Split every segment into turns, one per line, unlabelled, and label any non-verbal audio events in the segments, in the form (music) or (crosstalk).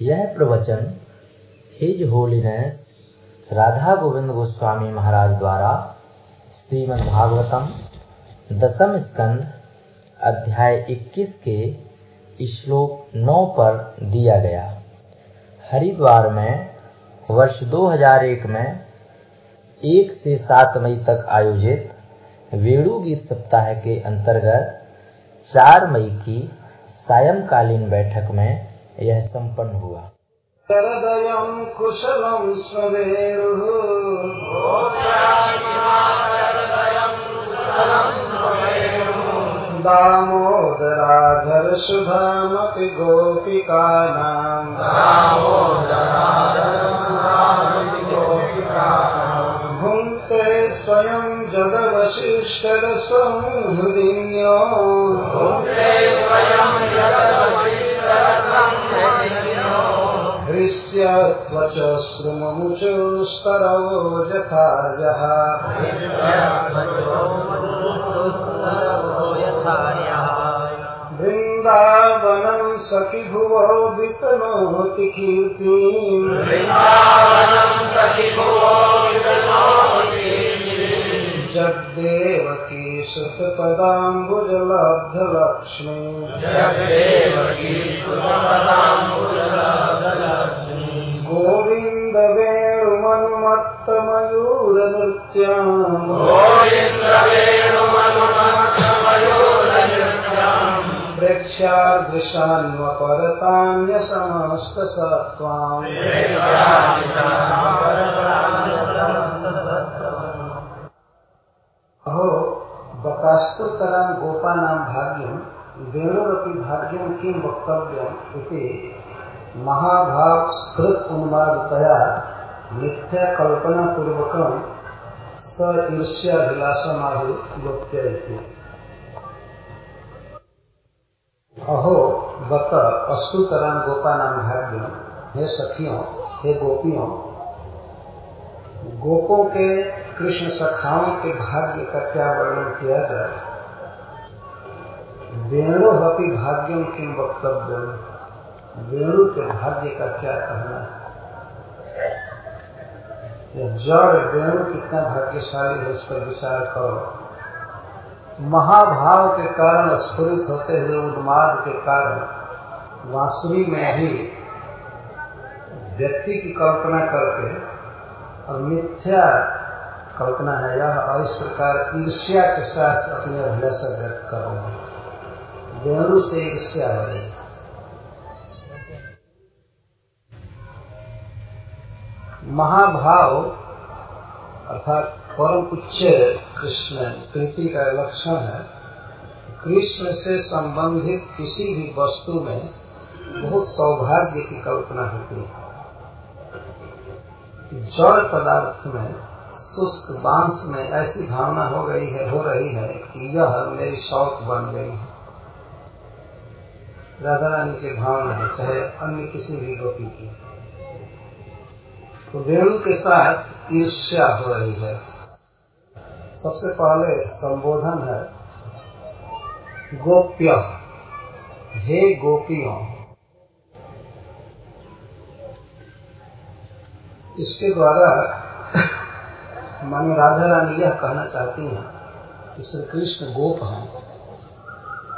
यह प्रवचन his holiness Radha Govind Goswami Maharaj द्वारा श्रीमद् भागवतम दसम स्कंद अध्याय 21 के श्लोक 9 पर दिया गया। हरिद्वार में वर्ष 2001 में 1 से 7 मई तक आयोजित वेणु गीत सप्ताह के अंतर्गत 4 मई की सायंकालीन बैठक में यह संपन्न हुआ।
शरदयम् कुशलम् स्ववेणुः दामोदराधर सुधामपि गोपिकानाम् भुङ्क्ते स्वयम् जगवशिष्टरसं हृदिन्यो हृष्यत्वच श्रुममुचोस्तरवो यथा यः वृन्दावनम् सखि भुवो वितनोति कीर्तिम् जग्देवकी सुतपदाम्बुजलब्धलक्ष्मी गोविन्द वेणुमनुमत्तमयूरनृत्यम् प्रेक्ष्यादृशान्वपरतान्यसमस्तसत्त्वाम् अहो बकास्तुतरां गोपानां भाग्यं वेणुरपि भाग्यं किं वक्तव्यम् इति महाभावस्कृत उन्मादतया मिथ्याकल्पनापूर्वकं स ईर्ष्याभिलाषमाहु लोप्य इति। अहो बत अस्तुतरां गोपानां भाग्यम हे सखियों, हे गोपियों, गोपों के कृष्ण सखाओं के भाग्य का क्या वर्णन किया जाए? वेणु हपि भाग्यम किम वक्तव्य वेणु के भाग्य का क्या कहना है? जड़ वेणु कितना भाग्यशाली है, इस पर विचार करो। महाभाव के कारण, स्फुरित होते हुए, उन्माद के कारण वासुरी में ही व्यक्ति की कल्पना करके और मिथ्या कल्पना है, यह और इस प्रकार ईर्ष्या के साथ अपनी अभिलाषा व्यक्त कर रहे से ईर्ष्या हो रही महाभाव, अर्थात परम उच्च कृष्ण प्रीति का लक्षण है, कृष्ण से संबंधित किसी भी वस्तु में बहुत सौभाग्य की कल्पना होती है। जड़ पदार्थ में शुष्क बाँस में ऐसी भावना हो गई है, हो रही है कि यह मेरी शौक बन गई है। राधा रानी की भावना है, चाहे अन्य किसी भी गोपी की। तो वेणु के साथ ईर्ष्या हो रही है। सबसे पहले संबोधन है, गोप्य, हे गोपियों, इसके द्वारा मानो राधा रानी यह कहना चाहती हैं कि श्री कृष्ण गोप हैं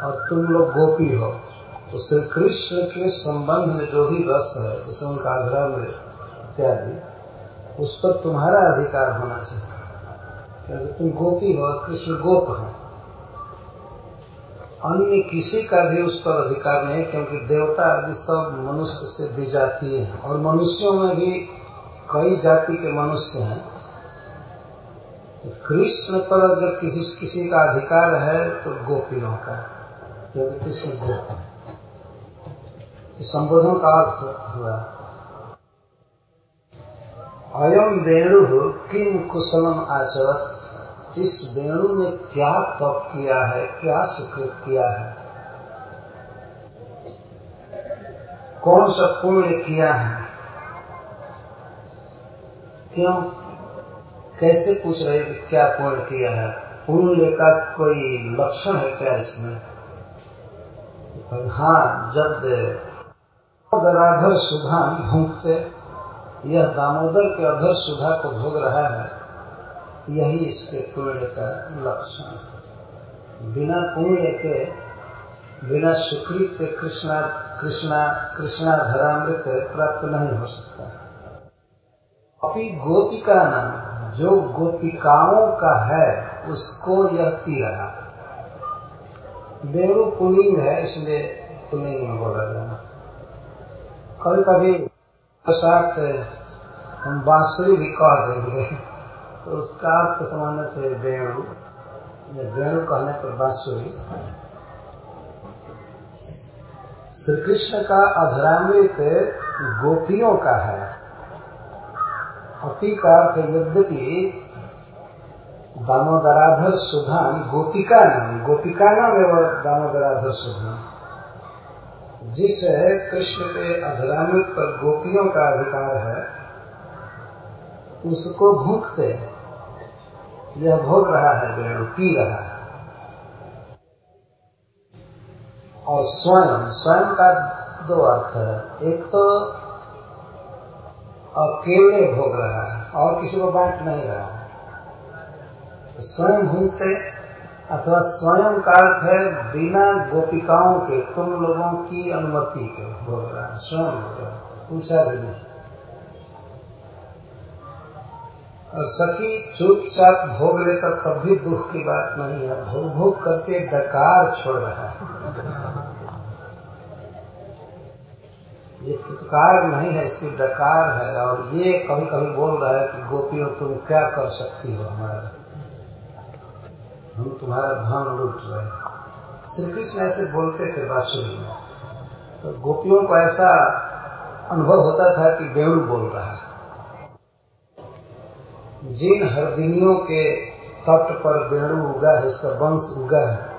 और तुम लोग गोपी हो। तो श्री कृष्ण के संबंध में जो भी रस है, जैसे उनका अधरंग इत्यादि, उस पर तुम्हारा अधिकार होना चाहिए। क्योंकि तुम गोपी हो और कृष्ण गोप हैं। अन्य किसी का भी उस पर अधिकार नहीं, क्योंकि देवता आदि सब मनुष्य से विजातीय है। और मनुष्यों में भी कई जाति के मनुष्य हैं। तो कृष्ण पर अगर किसी किसी का अधिकार है तो गोपियों का क्योंकि कृष्ण गोप संबोधन का अर्थ हुआ अयम वेणु किम कुशलम आचरत? इस वेणु ने क्या तप किया है, क्या सुकृत किया है? कौन सा पुण्य किया है? क्यों कैसे पूछ रहे कि क्या पुण्य किया है? पुण्य का कोई लक्षण है क्या इसमें? हाँ जब दामोदराधर सुधा भूखते, यह दामोदर के अधर सुधा को भोग रहा है, यही इसके पुण्य का लक्षण है। बिना पुण्य के, बिना सुकृत के कृष्णा कृष्णा कृष्णा धरामृत प्राप्त नहीं हो सकता। अभी गोपिका नाम जो गोपिकाओं का है, उसको यह पी रहा पुलिंग है, इसलिए पुलिंग में बोला जाना। कभी कभी साथ हम बांसुरी भी कह देंगे तो उसका अर्थ समझना चाहिए वेणु वेणु कहने पर बांसुरी। श्री कृष्ण का अधरामृत गोपियों का है। अपी का अर्थ यद्यपि दामोदराधर सुधान गोपिका नाम गोपिका नाम एवं दामोदराधर सुधान जिस कृष्ण के अधरामृत पर गोपियों का अधिकार है, उसको भूखते यह भोग रहा है वेणु पी रहा है। और स्वयं स्वयं का दो अर्थ है। एक तो अकेले भोग रहा है, और किसी को बांट नहीं रहा है। तो स्वयं भूखते अथवा स्वयं का अर्थ है बिना गोपिकाओं के, तुम लोगों की अनुमति के भोग रहा है, स्वयं बोल रहा पूछा भी नहीं। और सखी, चुपचाप भोग लेकर तब भी दुख की बात नहीं है भोग भोग करके डकार छोड़ रहा है। ये फुटकार नहीं है, इसकी डकार है, और ये कभी कभी बोल रहा है कि, गोपियों, तुम क्या कर सकती हो हमारा हम तुम्हारा धन लूट रहे हैं। श्री कृष्ण ऐसे बोलते थे बांसुरी में। तो गोपियों को ऐसा अनुभव होता था कि बेउल बोल रहा है। जिन हरदिनियों के तट पर बेणु उगा है, इसका वंश उगा है।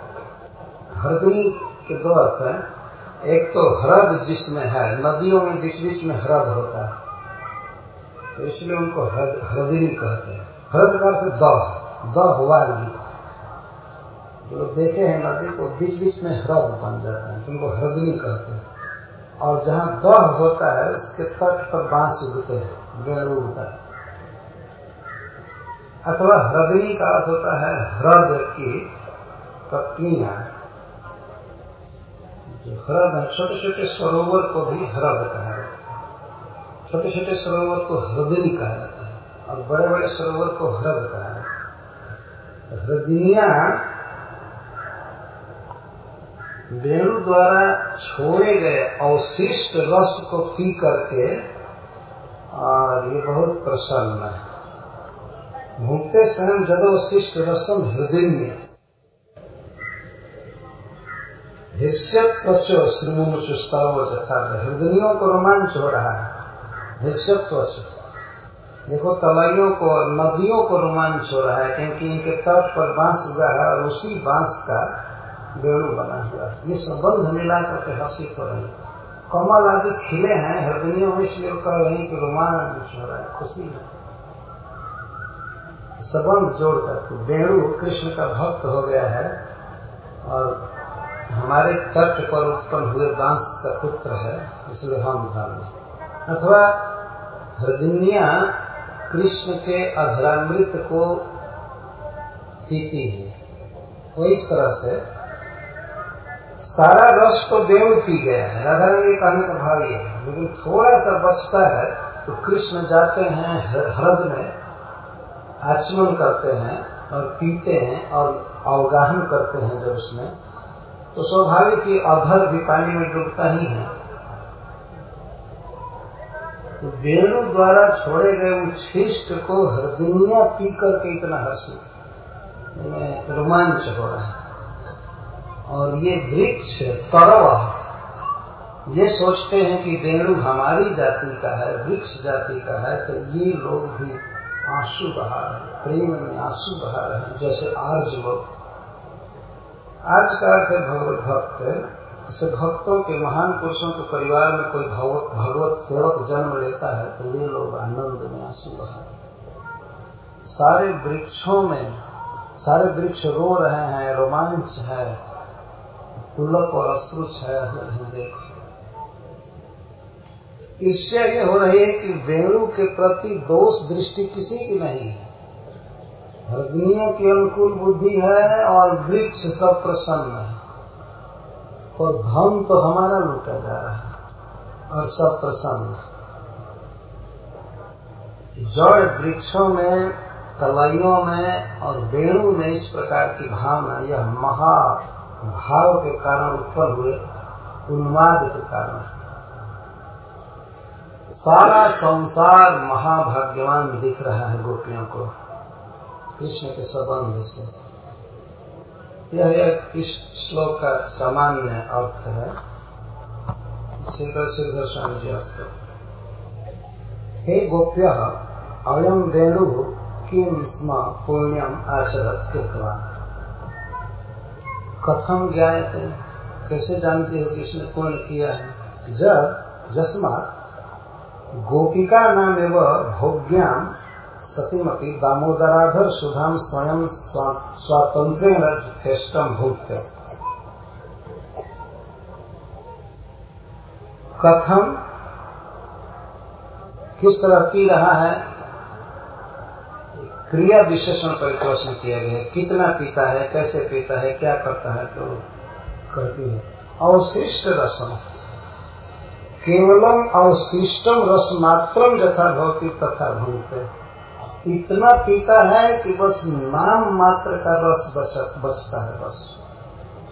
हरदिनी के दो अर्थ हैं। एक तो हृद जिसमें है, नदियों में बीच बीच में हृद होता है। तो इसलिए उनको हरदिनी कहते हैं। हृद का अर्थ दह दह वाली। जो लोग देखे हैं नदी तो बीच बीच में ह्रद बन जाते हैं तुमको ह्रदनी कहते हैं। और जहाँ दह होता है, उसके तट पर बाँस उगते हैं बेड़ उगता है। अथवा ह्रदनी का अर्थ होता है ह्रद की पत्नियाँ। जो है छोटे छोटे सरोवर को भी ह्रद कहा जाता है। छोटे छोटे सरोवर को ह्रदनी कहा जाता है और बड़े बड़े सरोवर को ह्रद कहा जाता है। ह्रदनिया वेणु द्वारा छोड़े गए अवशिष्ट रस को पी करके, और ये बहुत प्रसन्न है। भूखते स्वयं जदवशिष्ट रसम हृदय हिस्यत्वच श्रीमुचुस्तव जथा हृदयों को रोमांच हो रहा है। हिस्यत्वच देखो, तलाइयों को, नदियों को रोमांच हो रहा है, क्योंकि इनके तट पर बाँस उगा है और उसी बाँस का बेड़ू बना हुआ है। ये संबंध मिला करके हर्षित हो रही कमल आदि खिले हैं, हृदयों में इसलिए कह रही कि रोमांच हो रहा है, खुशी है संबंध जोड़ करके वेणु कृष्ण का भक्त हो गया है और हमारे तट पर उत्पन्न हुए बाँस का पुत्र है, इसलिए हम धर्म अथवा हृदनिया कृष्ण के अधरामृत को पीती है। वो इस तरह से सारा रस तो देव पी गया है, राधा रानी कहने का भाव ये है। लेकिन थोड़ा सा बचता है तो कृष्ण जाते हैं हृद में, आचमन करते हैं और पीते हैं और अवगाहन करते हैं जब उसमें। तो स्वाभाविक ही अधर भी पानी में डूबता ही है। तो वेणु द्वारा छोड़े गए उच्छिष्ट को हृदयनिया पी करके इतना हर्षित रोमांच हो रहा है। और ये वृक्ष तरव, ये सोचते हैं कि वेणु हमारी जाति का है, वृक्ष जाति का है तो ये लोग भी आँसू बहा रहे प्रेम में आँसू बहा रहे हैं, जैसे आर्ज लोग आज का अर्थ भगवत भक्त जैसे भक्तों के महान पुरुषों के परिवार में कोई भगवत भगवत सेवक जन्म लेता है तो वे लोग आनंद में आँसू बहा रहे सारे वृक्षों में सारे वृक्ष रो रहे हैं रोमांच है। पुलक और अश्रु छाया हुए देखो ईर्ष्या ये हो रही है कि वेणु के प्रति दोष दृष्टि किसी की नहीं है। हरदियों की अनुकूल बुद्धि है और वृक्ष सब प्रसन्न है। और धन तो हमारा लूटा जा रहा है और सब प्रसन्न जड़ वृक्षों में, तलैयों में और वेणु में इस प्रकार की भावना, यह महा भाव के कारण उत्पन्न हुए, उन्माद के कारण सारा संसार महाभाग्यवान दिख रहा है गोपियों को। कृष्ण के संबंध से। यह एक इस श्लोक का सामान्य अर्थ है। श्रीधर स्वामी जी अर्थ। हे गोप्य अयम वेणु किम स्म पुण्यम आचरत कृतवान कथम ज्ञाते कैसे जानते हो कि इसने पुण्य किया है? जब जस्मा गोपिका नाम एवं भोग्याम सतीमती दामोदराधर सुधाम स्वयं स्वातंत्र यथेष्टम भूत कथम किस तरह पी रहा है? क्रिया विशेषण पर प्रश्न किया गया है। कितना पीता है, कैसे पीता है, क्या करता है तो कहती है, अवशिष्ट रसम। केवलम अवशिष्टम रस मात्रम जथा भवती तथा भूत इतना पीता है कि बस नाम मात्र का रस बचता है, बस।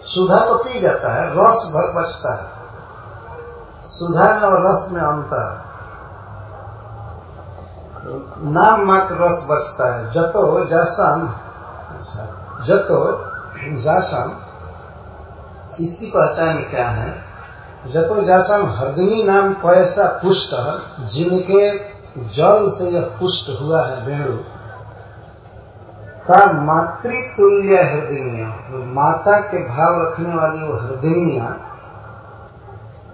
सुधा तो पी जाता है, रस भर बचता है। सुधा में और रस में अंतर। नाम मात्र रस बचता है। जतो जासन जतो जासन इसकी पहचान क्या है? जतो जासन हरदनी नाम पैसा पुष्ट, जिनके जल से यह पुष्ट हुआ है वेणु। का मातृतुल्य हृदय माता के भाव रखने वाली वो हृदयनिया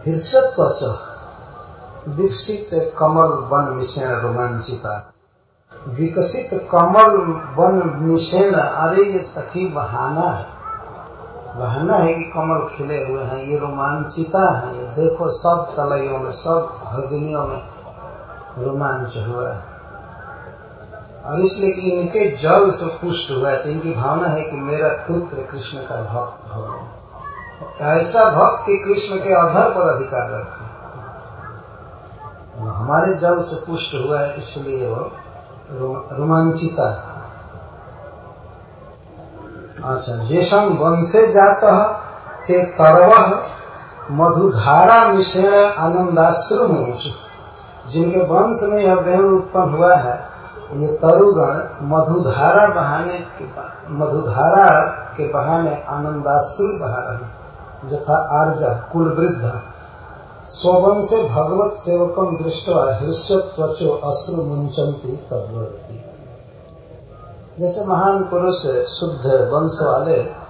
हृषत्वच विकसित कमल वन मिश्रण रोमांचिता। विकसित कमल वन मिश्रण, अरे ये सखी बहाना है। बहाना है कि कमल खिले हुए हैं, ये रोमांचिता है। ये देखो सब तलैयों में, सब हृदयों में रोमांच हुआ और इसलिए कि इनके जल से पुष्ट हुआ है तो इनकी भावना है कि मेरा पुत्र कृष्ण का भक्त हो। ऐसा भक्त कि कृष्ण के आधार पर अधिकार रखे। हमारे जल से पुष्ट हुआ है, इसलिए वो रोमांचिता है। अच्छा जेसम वंशे जात के तरव मधुधारा मिश्रण आनंदाश्रम जिनके वंश में यह वेणु उत्पन्न हुआ है, ये तरुगण मधुधारा बहाने मधुधारा के बहाने आनंदाश्रु बहा रहे जथा आर्जा कुल वृद्ध स्ववन से भगवत सेवकम दृष्टवा हृष्य त्वचो अश्रु मुंचंती तद्वती जैसे महान पुरुष, शुद्ध वंश वाले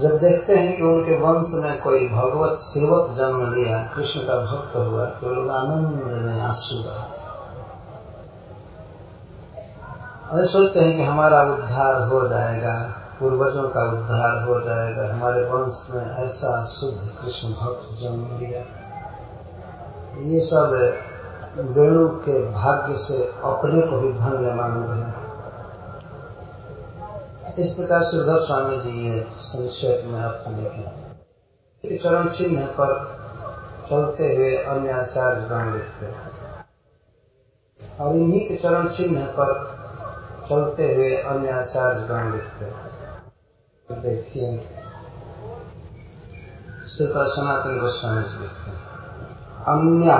जब देखते हैं कि उनके वंश में कोई भगवत सेवक जन्म लिया, कृष्ण का भक्त हुआ तो लोग आनंद में आँसू रहे सोचते हैं कि हमारा उद्धार हो जाएगा, पूर्वजों का उद्धार हो जाएगा, हमारे वंश में ऐसा शुद्ध कृष्ण भक्त जन्म लिया। ये सब वेणु के भाग्य से अपने को भी धन्य मान रहे हैं। इस प्रकार से उद्धव स्वामी जी ये संक्षेप में अर्थ लिखे चरण चिन्ह पर चलते हुए अन्य आचार्य गण लिखते हैं। और इन्हीं के चरण चिन्ह पर चलते हुए अन्य आचार्य गण लिखते हैं। देखिए श्रीता सनातन गोस्वामी जी लिखते हैं। अन्य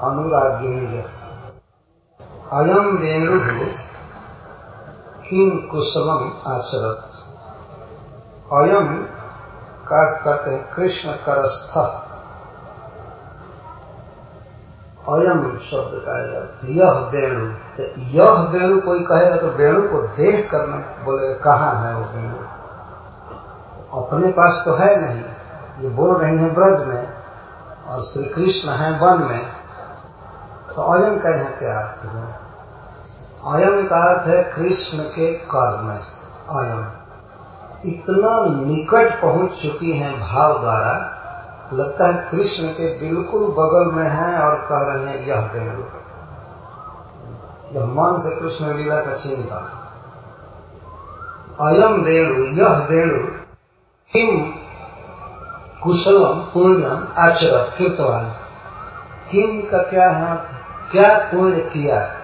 अनुरागिणी अयम वेणु किम कुशलम आचरत। अयम का कहते हैं कृष्ण करस्थ। अयम शब्द का अर्थ यह वेणु यह वेणु कोई कहेगा तो वेणु को देख कर बोलेगा, कहाँ है वो वेणु? अपने पास तो है नहीं। ये बोल रही है ब्रज में और श्री कृष्ण है वन में। तो अयम का यहाँ क्या अर्थ है? अयम का अर्थ है कृष्ण के कर्म। अयम इतना निकट पहुँच चुकी हैं भाव द्वारा, लगता है कृष्ण के बिल्कुल बगल में है और कह रहे हैं, यह यह मन से कृष्ण लीला का चिंता अयम वेणु यह वेणु किम कुशलम, पुण्यम, आचरत कृतवान किम का क्या है क्या पुण्य किया?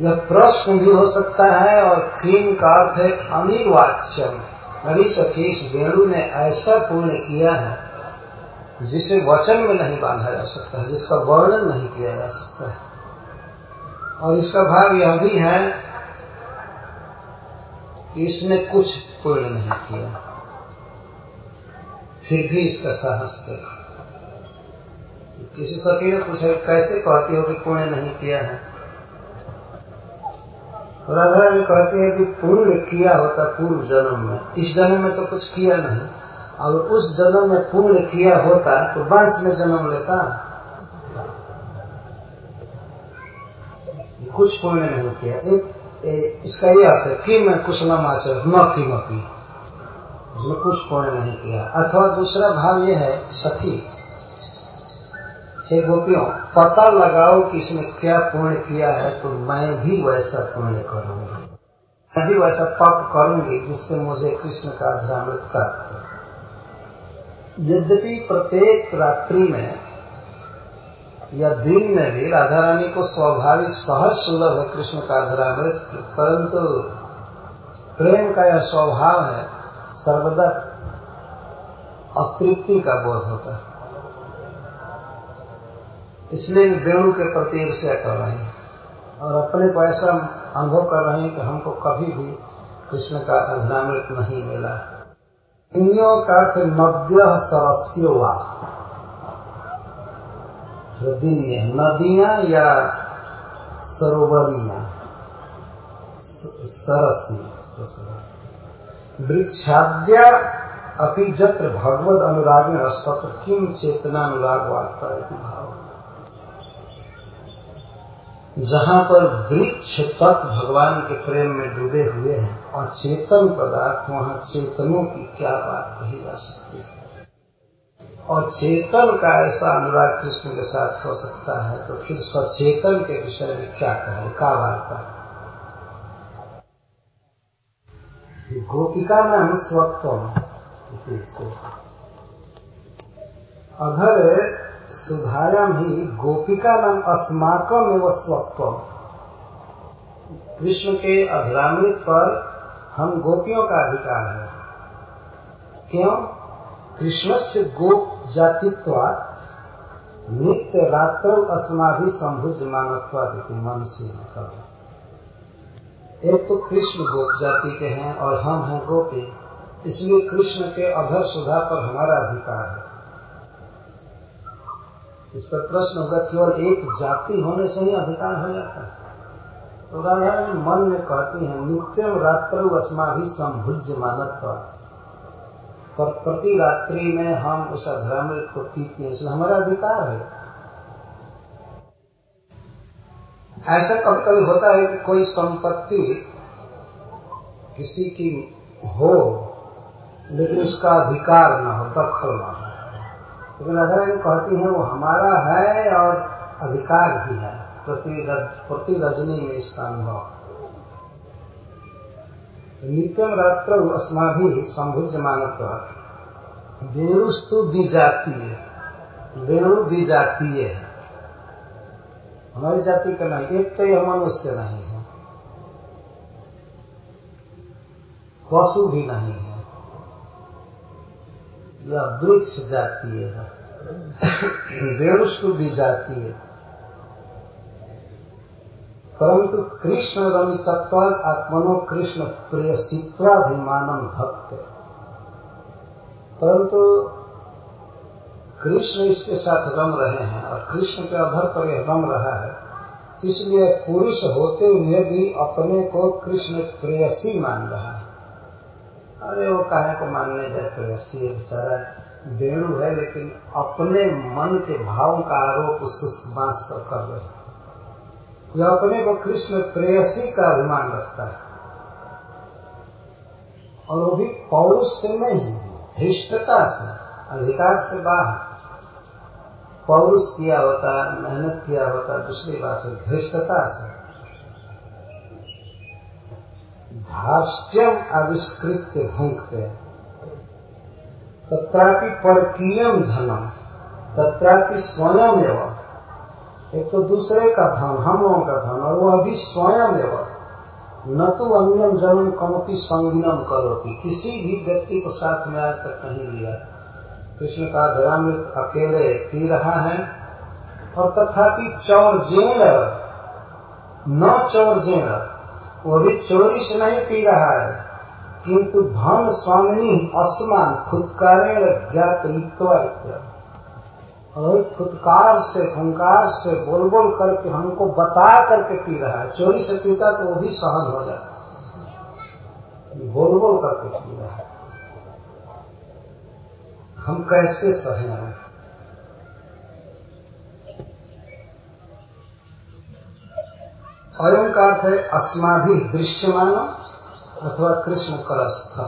यह प्रश्न भी हो सकता है और किम का अर्थ है अनिर्वाच्यम अभी सतीश वेणु ने ऐसा पुण्य किया है, जिसे वचन में नहीं बांधा जा सकता है जिसका वर्णन नहीं किया जा सकता है। और इसका भाव यह भी है कि इसने कुछ पुण्य नहीं किया। फिर भी इसका साहस देखा। किसी सखी ने पूछा, कैसे कहती हो कि पुण्य नहीं किया है? राधा रानी कहती है कि पुण्य किया होता पूर्व जन्म में इस जन्म में तो कुछ किया नहीं। अगर उस जन्म में पुण्य किया होता तो बाँस में जन्म लेता। कुछ पुण्य नहीं किया। एक, इसका ये अर्थ है कि मैं कुशलम आचर न की मपी उसने कुछ पुण्य नहीं किया। अथवा दूसरा भाव ये है सखी हे गोपियों, पता लगाओ कि इसने क्या पुण्य किया है तो मैं भी वैसा पुण्य करूँगी। मैं भी वैसा पाप करूँगी जिससे मुझे कृष्ण का अध्यामृत प्राप्त यद्यपि प्रत्येक रात्रि में या दिन में भी राधा रानी को स्वाभाविक सहज सुलभ है कृष्ण का अधरामृत परंतु प्रेम का यह स्वभाव है, सर्वदा अतृप्ति का बोध होता है। इसलिए वेणु के प्रति ईर्ष्या कर रहे हैं। और अपने को ऐसा अनुभव कर रहे हैं कि हमको कभी भी कृष्ण का अधनामृत नहीं मिला। इंद्रियों का अर्थ नद्य सरस्यो दिन्य नदियाँ या सरोवरिया। सरसी वृक्षाद्या अपि जत्र भगवत अनुराग में रस्तत्र किम चेतना अनुराग वार्ता भाव। जहाँ पर वृक्ष तक भगवान के प्रेम में डूबे हुए हैं और चेतन पदार्थ वहाँ चेतनों की क्या बात कही जा सकती है? और चेतन का ऐसा अनुराग कृष्ण के साथ हो सकता है तो फिर सचेतन के विषय में क्या कहे? क्या वार्ता गोपिका नाम स्वत्व अधर सुधायाम ही गोपिका नाम अस्माकम एवं स्वत्व कृष्ण के अधरामृत पर हम गोपियों का अधिकार है। क्यों? कृष्ण से गोप जातित्वात नित्य रात्र अस्माभि संभुज मानवत्वादिति मन से एक तो कृष्ण गोप जाति के हैं और हम हैं गोपी, इसलिए कृष्ण के अधर सुधा पर हमारा अधिकार है। इस पर प्रश्न होगा, केवल एक जाति होने से ही अधिकार हो जाता है। तो राधा मन में कहती है, नित्यम रात्र अस्मा भी संभुज्य मानत्व पर प्रति रात्रि में हम उस अधरामृत को पीते हैं इसलिए हमारा अधिकार है। ऐसा कभी कभी होता है कि कोई संपत्ति किसी की हो, लेकिन उसका अधिकार ना हो, दखल ना हो। लेकिन रानी कहती है वो हमारा है और अधिकार भी है। प्रति रजनी में इसका अनुभव। नित्यम रात्र अस्माभि संभुज मानव वेणुस्तु विजातीय वेणु विजातीय है। हमारी जाति का नहीं, एक तो यह मनुष्य नहीं है। पशु भी नहीं है। यह वृक्ष जातीय है वेणुस्तु भी जातीय परंतु कृष्ण रवि तत्व आत्मनो कृष्ण प्रेयसित्वाभिमानम भक्त। परंतु कृष्ण इसके साथ रम रहे हैं और कृष्ण के अधर पर यह रम रहा है। इसलिए पुरुष होते हुए भी अपने को कृष्ण प्रेयसी मान रहा है। अरे वो काहे को मानने जाए प्रेयसी बेचारा वेणु है, लेकिन अपने मन के भावों का आरोप सुस्त बाँस पर कर रहे यह अपने को कृष्ण प्रेयसी का अभिमान रखता है। और वो भी पौरुष से नहीं, धृष्टता से, अधिकार से बाहर। पौरुष किया होता, मेहनत किया होता, दूसरी बात है, धृष्टता से। धाष्ट्यम आविष्कृत भूंगते तत्रापि परकीयम धनम तत्रापि स्वयं एवं एक तो दूसरे का धन, हम लोगों का धन, और वह भी स्वयं एवं न तो अन्यम जन्म कमपी संगीनम करोती। किसी भी व्यक्ति को साथ में आज तक नहीं लिया। कृष्ण का धरामृत अकेले पी रहा है, और तथापि चौर जेण न चौर जेण वो भी चोरी से नहीं पी रहा है। किंतु धन स्वामिनी असमान फुत्कारेण ज्ञात और फुतकार से हंकार से बोल बोल करके हमको बता करके पी रहा है। चोरी से पीता तो वो भी सहन हो जाता बोल बोल करके पी रहा है। हम कैसे सहें? अयम का अर्थ है अस्माभि दृश्यमान अथवा कृष्ण कलस्थ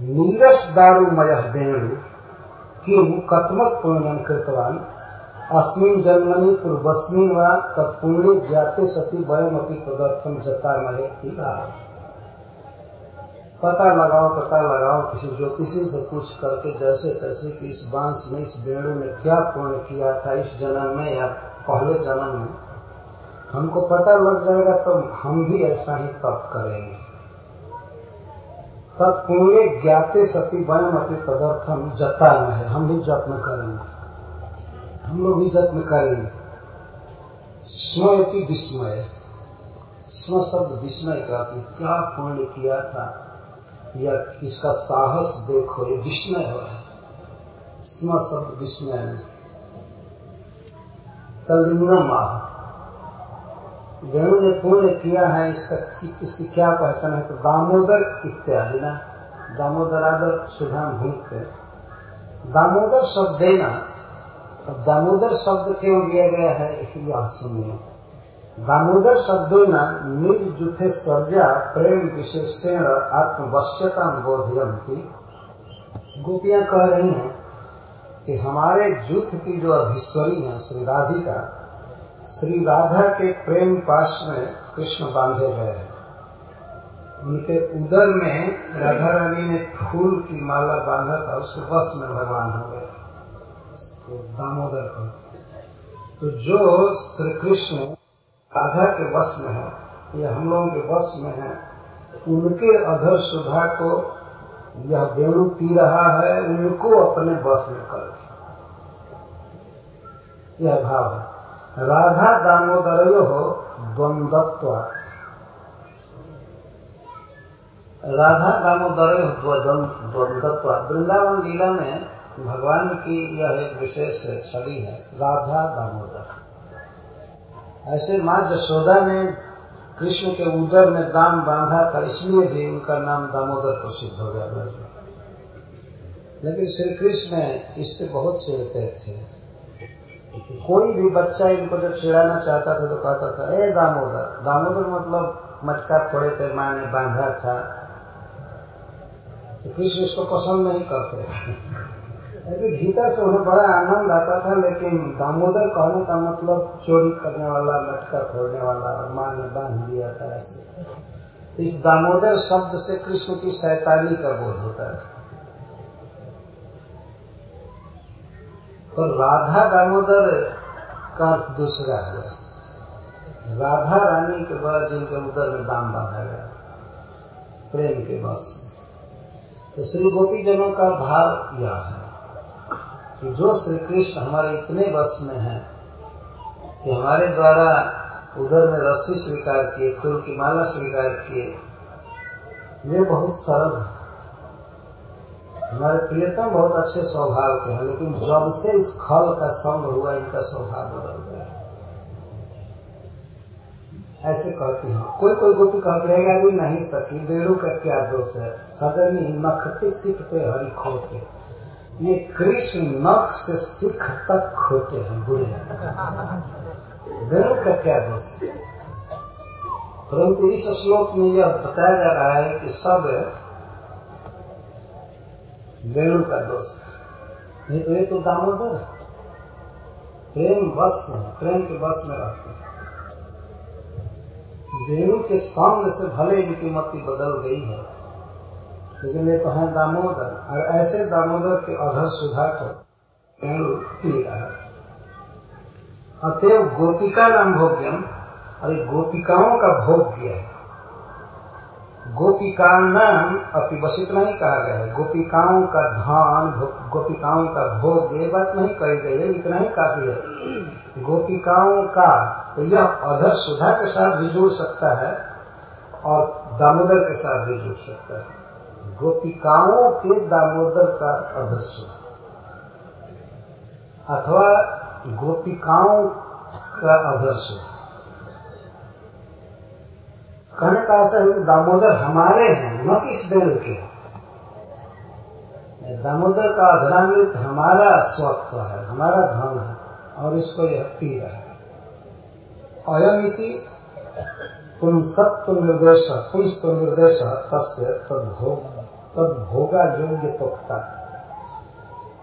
नीरस दारूमय वेणु किम कथमत पुण्यम कृतवान? अस्मिन जन्मनि पूर्वस्मिन व तत्पुण्य ज्ञाते सती वयम अपनी तदर्थम जता महे पता लगाओ पता लगाओ किसी ज्योतिषी से पूछ करके जैसे तैसे कि इस बाँस में, इस वेणु में क्या पुण्य किया था, इस जन्म में या पहले जन्म में? हमको पता लग जाएगा तो हम भी ऐसा ही तप करेंगे। तब तत्पुण्य ज्ञाते सती वयम अपने तदर्थम जता है, हम भी जत्न करेंगे। हम लोग भी जत्न करेंगे। स्मयति विस्मय। स्म शब्द विस्मय का क्या पुण्य किया था? या किसका साहस देखो, ये विस्मय हो रहा स्म शब्द विस्मय तलिंगम आह। वेणु ने पुण्य किया है, इसका इसकी क्या पहचान है तो दामोदर इत्यादि ना। दामोदर आदर सुधाम भूमते दामोदर शब्द देना दामोदर शब्द क्यों दिया गया है इसलिए आप सुनिए। दामोदर शब्देना निर्जुथे सर्जा प्रेम विशेषण आत्मवश्यता बोधयंती गोपियाँ कह रही हैं कि हमारे जूथ की जो अधीश्वरी है, श्री राधिका श्री राधा के प्रेम पास में कृष्ण बांधे गए हैं। उनके उदर में राधा रानी ने फूल की माला बांधा था उसके बस में भगवान हो गए। तो दामोदर को। तो जो श्री कृष्ण राधा के वश में है, या हम लोगों के वश में है, उनके अधर सुधा को यह वेणु पी रहा है, उनको अपने बस में कर यह भाव है। राधा दामोदर हो द्वंद्वत्व। राधा दामोदर द्वंद्वत्व। वृंदावन लीला में भगवान की यह एक विशेष छवि है, राधा दामोदर। ऐसे माँ जशोदा ने कृष्ण के उदर में दाम बांधा था, इसलिए भी उनका नाम दामोदर प्रसिद्ध हो गया। लेकिन श्री कृष्ण इससे बहुत चिड़ते थे। कोई भी बच्चा इनको जब चिड़ाना चाहता था तो कहता था, ए दामोदर दामोदर मतलब मटका थोड़े पे माँ ने बांधा था। तो कृष्ण इसको पसंद नहीं करते। (laughs) अभी भीतर से उन्हें बड़ा आनंद आता था, लेकिन दामोदर कहने का मतलब चोरी करने वाला, मटका फोड़ने वाला, माँ ने बाँध दिया था ऐसे। इस दामोदर शब्द से कृष्ण की शैतानी का बोध होता है। और राधा दामोदर का अर्थ दूसरा हुआ राधा रानी के बाद जिनके उदर में दाम बांधा गया, प्रेम के बस तो श्री गोपी जनों का भाव यह है कि जो श्री कृष्ण हमारे इतने बस में है कि हमारे द्वारा उधर में रस्सी स्वीकार किए, फूल की माला स्वीकार किए, वे बहुत सरल है। हमारे प्रियतम बहुत अच्छे स्वभाव के हैं, लेकिन जब से इस खल का संग हुआ, इनका स्वभाव बदल गया ऐसे कहती हूँ। कोई कोई गोपी कहती है अभी नहीं सकी बेड़ू का क्या दोष है? सजनी नखते सीखते हरि खोते। ये कृष्ण नख से सिख तक खोते हैं बुरे बेड़ू का क्या दोष है? परंतु इस श्लोक में यह बताया जा रहा है कि सब वेणु का दोष। नहीं तो ये तो दामोदर प्रेम बस में, प्रेम के बस में रहते हैं। वेणु के संग से भले इनकी मति बदल गई है, लेकिन ये तो है दामोदर। और ऐसे दामोदर के अधर सुधा को वेणु पी रहा अतएव गोपिका नाम भोग्यम, और गोपिकाओं का भोग्य है। गोपिका नाम अभी बस इतना ही कहा गया है। गोपिकाओं का धान गोपिकाओं का भोग ये बात नहीं कही गई है, इतना ही काफ़ी है। गोपिकाओं का यह अधर सुधा के साथ भी जुड़ सकता है और दामोदर के साथ भी जुड़ सकता है। गोपिकाओं के दामोदर का अधर सुधा। अथवा गोपिकाओं का अधर सुधा। कहने का आशा है कि दामोदर हमारे हैं न कि इस बेल के। दामोदर का अधरामृत हमारा स्वत्व है, हमारा धन है, और इसको यह पी रहा है। अयमिति पुंसत्व निर्देश पुंस्त निर्देश तस्य तदभोग तदभोगा योग्य तोक्ता।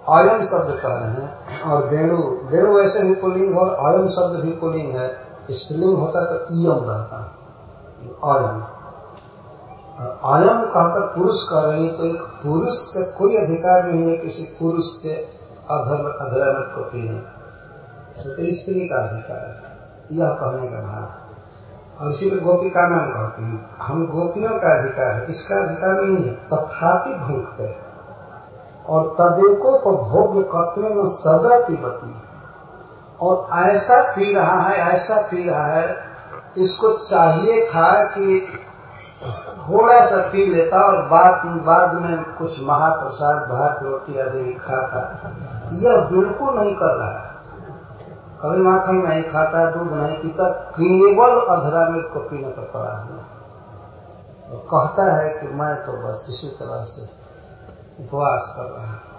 अयम शब्द कह रहे हैं, और वेणु वेणु ऐसे भी पुलिंग और अयम शब्द भी पुलिंग है, स्त्रीलिंग होता तो इयम रहता है। आयम आयम कहकर पुरुष कह रहे तो एक पुरुष का कोई अधिकार नहीं है किसी पुरुष के अधर्म अधर्मत को पीने तो स्त्री का अधिकार है। यह कहने का भाव और इसी में गोपिका नाम कहते हैं। हम गोपियों का अधिकार है। इसका अधिकार नहीं है। तथापि भूखते और तदेको को भोग्य कत्व में सदा पीबती और ऐसा पी रहा है, ऐसा पी रहा है इसको चाहिए था कि थोड़ा सा पी लेता और बाद बाद में कुछ महाप्रसाद, भात, रोटी आदि भी खाता। यह बिल्कुल नहीं कर रहा है। कभी माखन नहीं खाता, दूध नहीं पीता, केवल अधरा मिर्च को पीने पर पड़ा हुआ तो कहता है कि मैं तो बस इसी तरह से उपवास कर रहा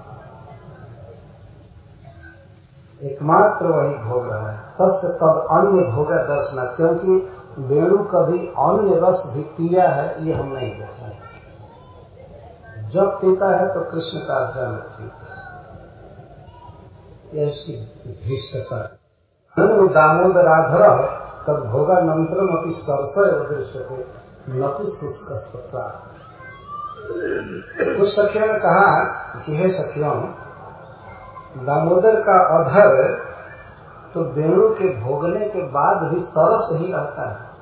एकमात्र वही भोग रहा है। तस् तद अन्य भोगा दर्शन, क्योंकि वेणु कभी अन्य रस भी पिया है, ये हम नहीं देखा है जब पीता है तो कृष्ण का जन्म पीता है यह इसकी धृष्टता दामोदराधर तद भोगानंतरम अपनी सरसय दृश्य थे नपि शुष्क कुछ सखियों ने कहा कि, हे सखियों दामोदर का अधर तो वेणु के भोगने के बाद भी सरस ही रहता है।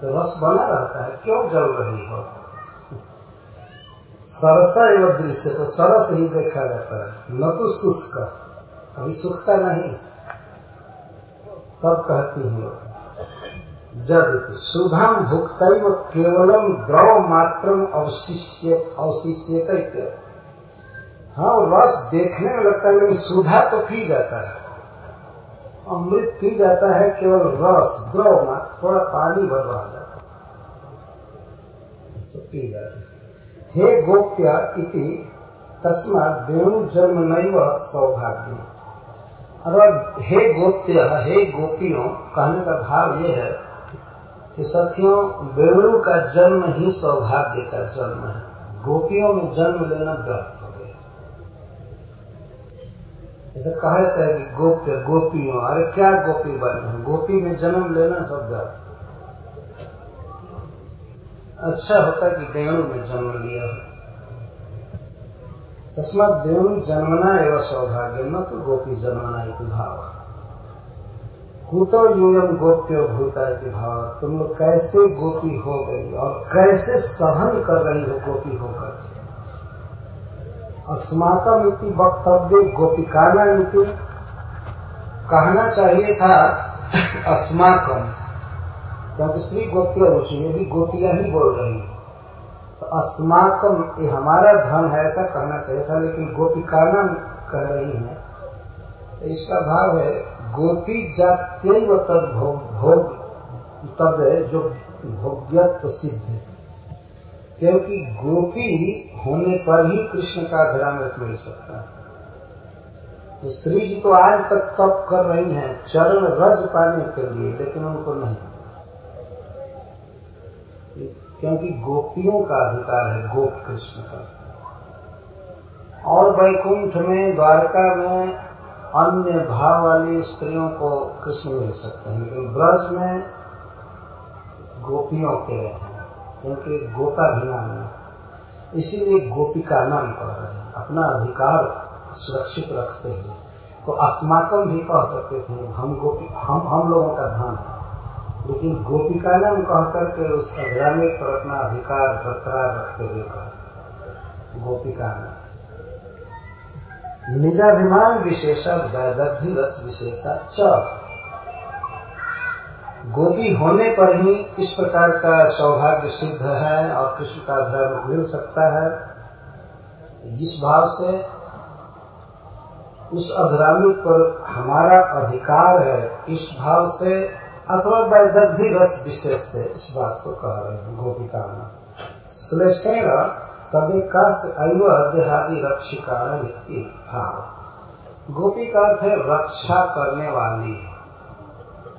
तो रस बना रहता है। क्यों जल रही हो? सरसा एवं दृश्य तो सरस ही देखा जाता है। न तो शुष्क। अभी सुखता नहीं। तब कहती है जब सुधाम भुक्त केवलम द्रव मात्र अवशिष्य अवशिष्य हाँ रस देखने में लगता है, लेकिन सुधा तो पी जाता है। अमृत पी जाता है, केवल रस, द्रव मात्र, थोड़ा पानी भरवा जाता है। पी जाता है। हे गोप्य इति तस्मा वेणु जन्म नहीं सौभाग्य और हे गोप्य, हे गोपियों, कहने का भाव ये है कि सखियों, वेणु का जन्म ही सौभाग्य का जन्म है। गोपियों में जन्म लेना व्यर्थ हो गया। ऐसा कहा जाता है कि गोप्य गोपियों अरे क्या गोपी बने? गोपी में जन्म लेना व्यर्थ अच्छा होता कि वेणु में जन्म लिया तस्मात वेणु जन्मना एवं सौभाग्य, न तो गोपी जन्मना एक भाव। कुतो यूयम गोप्यो भूता के भाव। तुम लोग कैसे गोपी हो गई और कैसे सहन कर रही हो गोपी होकर? अस्माकम वक्तव्य गोपिकाना इति कहना चाहिए था अस्माकम क्योंकि श्री गोपिया रुचि ये भी गोपियाँ ही बोल रही तो अस्माकम ये हमारा धन है, ऐसा कहना चाहिए था, लेकिन गोपिकाना कह रही है। तो इसका भाव है, गोपी जात्य तद भोग भोग तद जो भोग्यत्व सिद्ध है। क्योंकि गोपी होने पर ही कृष्ण का धरामृत मिल सकता है। तो श्री जी तो आज तक तप कर रही हैं, चरण रज पाने के लिए, लेकिन उनको नहीं। क्योंकि गोपियों का अधिकार है, गोप कृष्ण का। और वैकुंठ में, द्वारका में अन्य भाव वाली स्त्रियों को कृष्ण मिल सकते हैं, लेकिन ब्रज में गोपियों के रहते हैं। क्योंकि गोपा भी नाम है इसीलिए गोपिका नाम कह रहे हैं। अपना अधिकार सुरक्षित रखते हुए तो अस्माकम भी कह सकते थे, हम गोपी, हम हम लोगों का धन है। लेकिन गोपिका नाम कह करके उस अग्रामी पर अपना अधिकार बरकरार रखते हुए कहा। गोपिका नाम। निजाभिमान विशेषा वैदग्धि रस विशेषा, च। गोपी होने पर ही इस प्रकार का सौभाग्य सिद्ध है और कृष्ण का धर्म मिल सकता है। जिस भाव से उस अधरामी पर हमारा अधिकार है, इस भाव से अथवा वैदग्धि रस विशेष से इस बात को कह रहे हैं गोपिका में श्लेषण तदेकाश अयु देहादि रक्षिकार व्यक्ति भाव। गोपी का अर्थ है रक्षा करने वाली।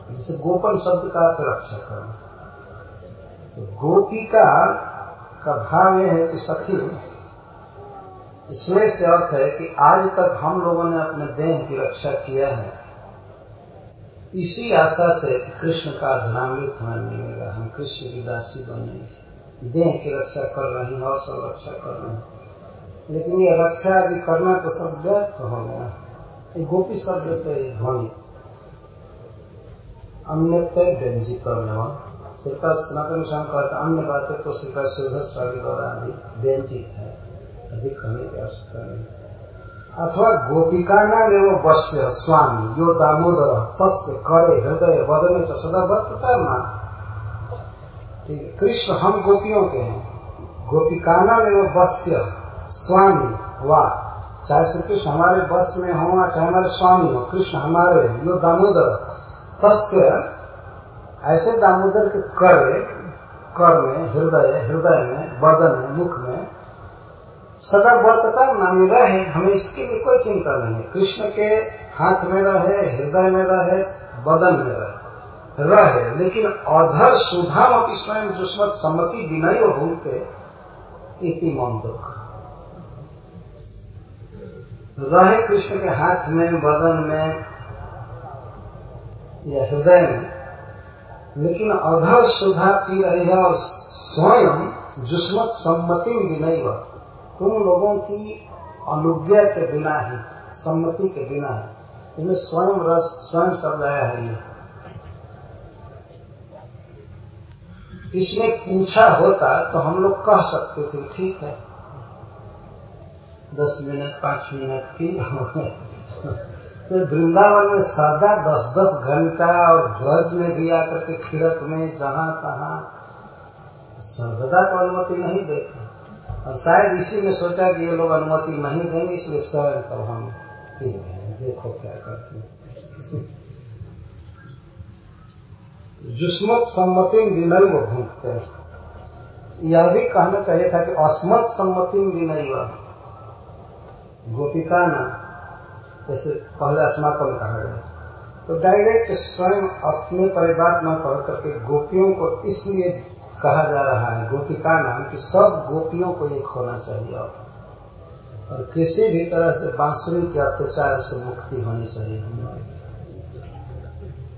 जिसे गोपन शब्द का अर्थ रक्षा करना तो गोपिका का भाव यह है कि सखी, इसमें से अर्थ है कि आज तक हम लोगों ने अपने देह की रक्षा किया है। इसी आशा से कृष्ण का धनामृत हमें मिलेगा। हम कृष्ण की दासी बनेंगे देह की रक्षा कर रही है, और सब रक्षा कर रहे हैं। लेकिन ये रक्षा आदि करना तो सब व्यर्थ हो गया। ये गोपी शब्द से ध्वनित अन्यत्य व्यंजित श्रीका सनातन स्वामी अन्य बातें तो श्रीका स्वामी द्वारा व्यंजित है अधिक कहने की आवश्यकता नहीं। अथवा गोपिका नाम एवं वश्य स्वामी दामोदर, तस्य करे हृदय तो सदा कृष्ण, हम गोपियों के हैं। गोपिकाना में वो बस्य स्वामी वाह चाहे श्री कृष्ण हमारे बस में हो चाहे हमारे स्वामी हो, कृष्ण हमारे यो दामोदर। तस्य ऐसे दामोदर के कर कर में, हृदय हृदय में, बदन में, मुख में, सदा वर्तता नामी रहे, हमें इसके लिए कोई चिंता नहीं है। कृष्ण के हाथ में रहे, हृदय में रहे, बदन में रहे रहे। लेकिन अधर सुधाम स्वयं दुष्मत सम्मति विनय भूलते, इति मन दुख। रहे कृष्ण के हाथ में, बदन में या हृदय में। लेकिन अधर सुधा पी रही और स्वयं जुस्मत सम्मति विनय तुम लोगों की अनुज्ञा के बिना ही, सम्मति के बिना ही। इनमें स्वयं रस, स्वयं आया है ये। इसने पूछा होता तो हम लोग कह सकते थे, ठीक है। दस मिनट, पाँच मिनट की तो वृंदावन में सदा दस दस घंटा और ब्रज में भी आकर के खिड़क में जहाँ तहां, सर्वदा को अनुमति नहीं देते। और शायद इसी में सोचा कि ये लोग अनुमति नहीं देंगे, इसलिए स्वयं तब हम पी देखो क्या करते हैं। जुस्मत सम्मति विनय वो भूखते यह भी कहना चाहिए था कि अस्मत सम्मति विनय गोपिका न जैसे पहले अस्माकम कहा गया। तो डायरेक्ट स्वयं अपने परिवार पढ़ करके गोपियों को इसलिए कहा जा रहा है गोपिका नाम कि सब गोपियों को एक होना चाहिए और किसी भी तरह से बांसुरी के अत्याचार से मुक्ति होनी चाहिए हमारी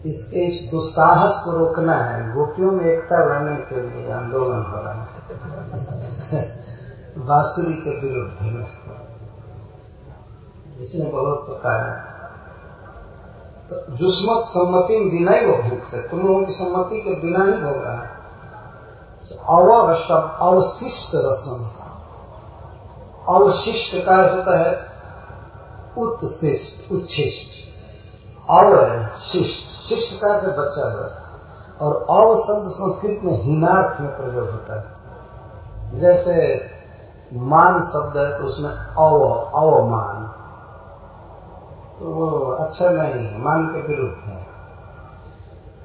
इसके इस दुस्साहस को रोकना है, गोपियों में एकता लाने के लिए आंदोलन हो रहा है। (laughs) बांसुरी के विरुद्ध में इसने बहुत बताया तो जुस्मत सम्मति बिना ही वो भूखते तुम लोगों की सम्मति के बिना ही भोग रहा है। अवशब अवशिष्ट रसम। अवशिष्ट का होता है उत्शिष्ट, उच्छिष्ट। अवशिष्ट। शिष्ट का से बचा हुआ। और अव शब्द संस्कृत में हीनार्थ में प्रयोग होता है। जैसे मान शब्द है तो उसमें अव, अवमान। तो वो अच्छा नहीं है, मान के विरुद्ध है।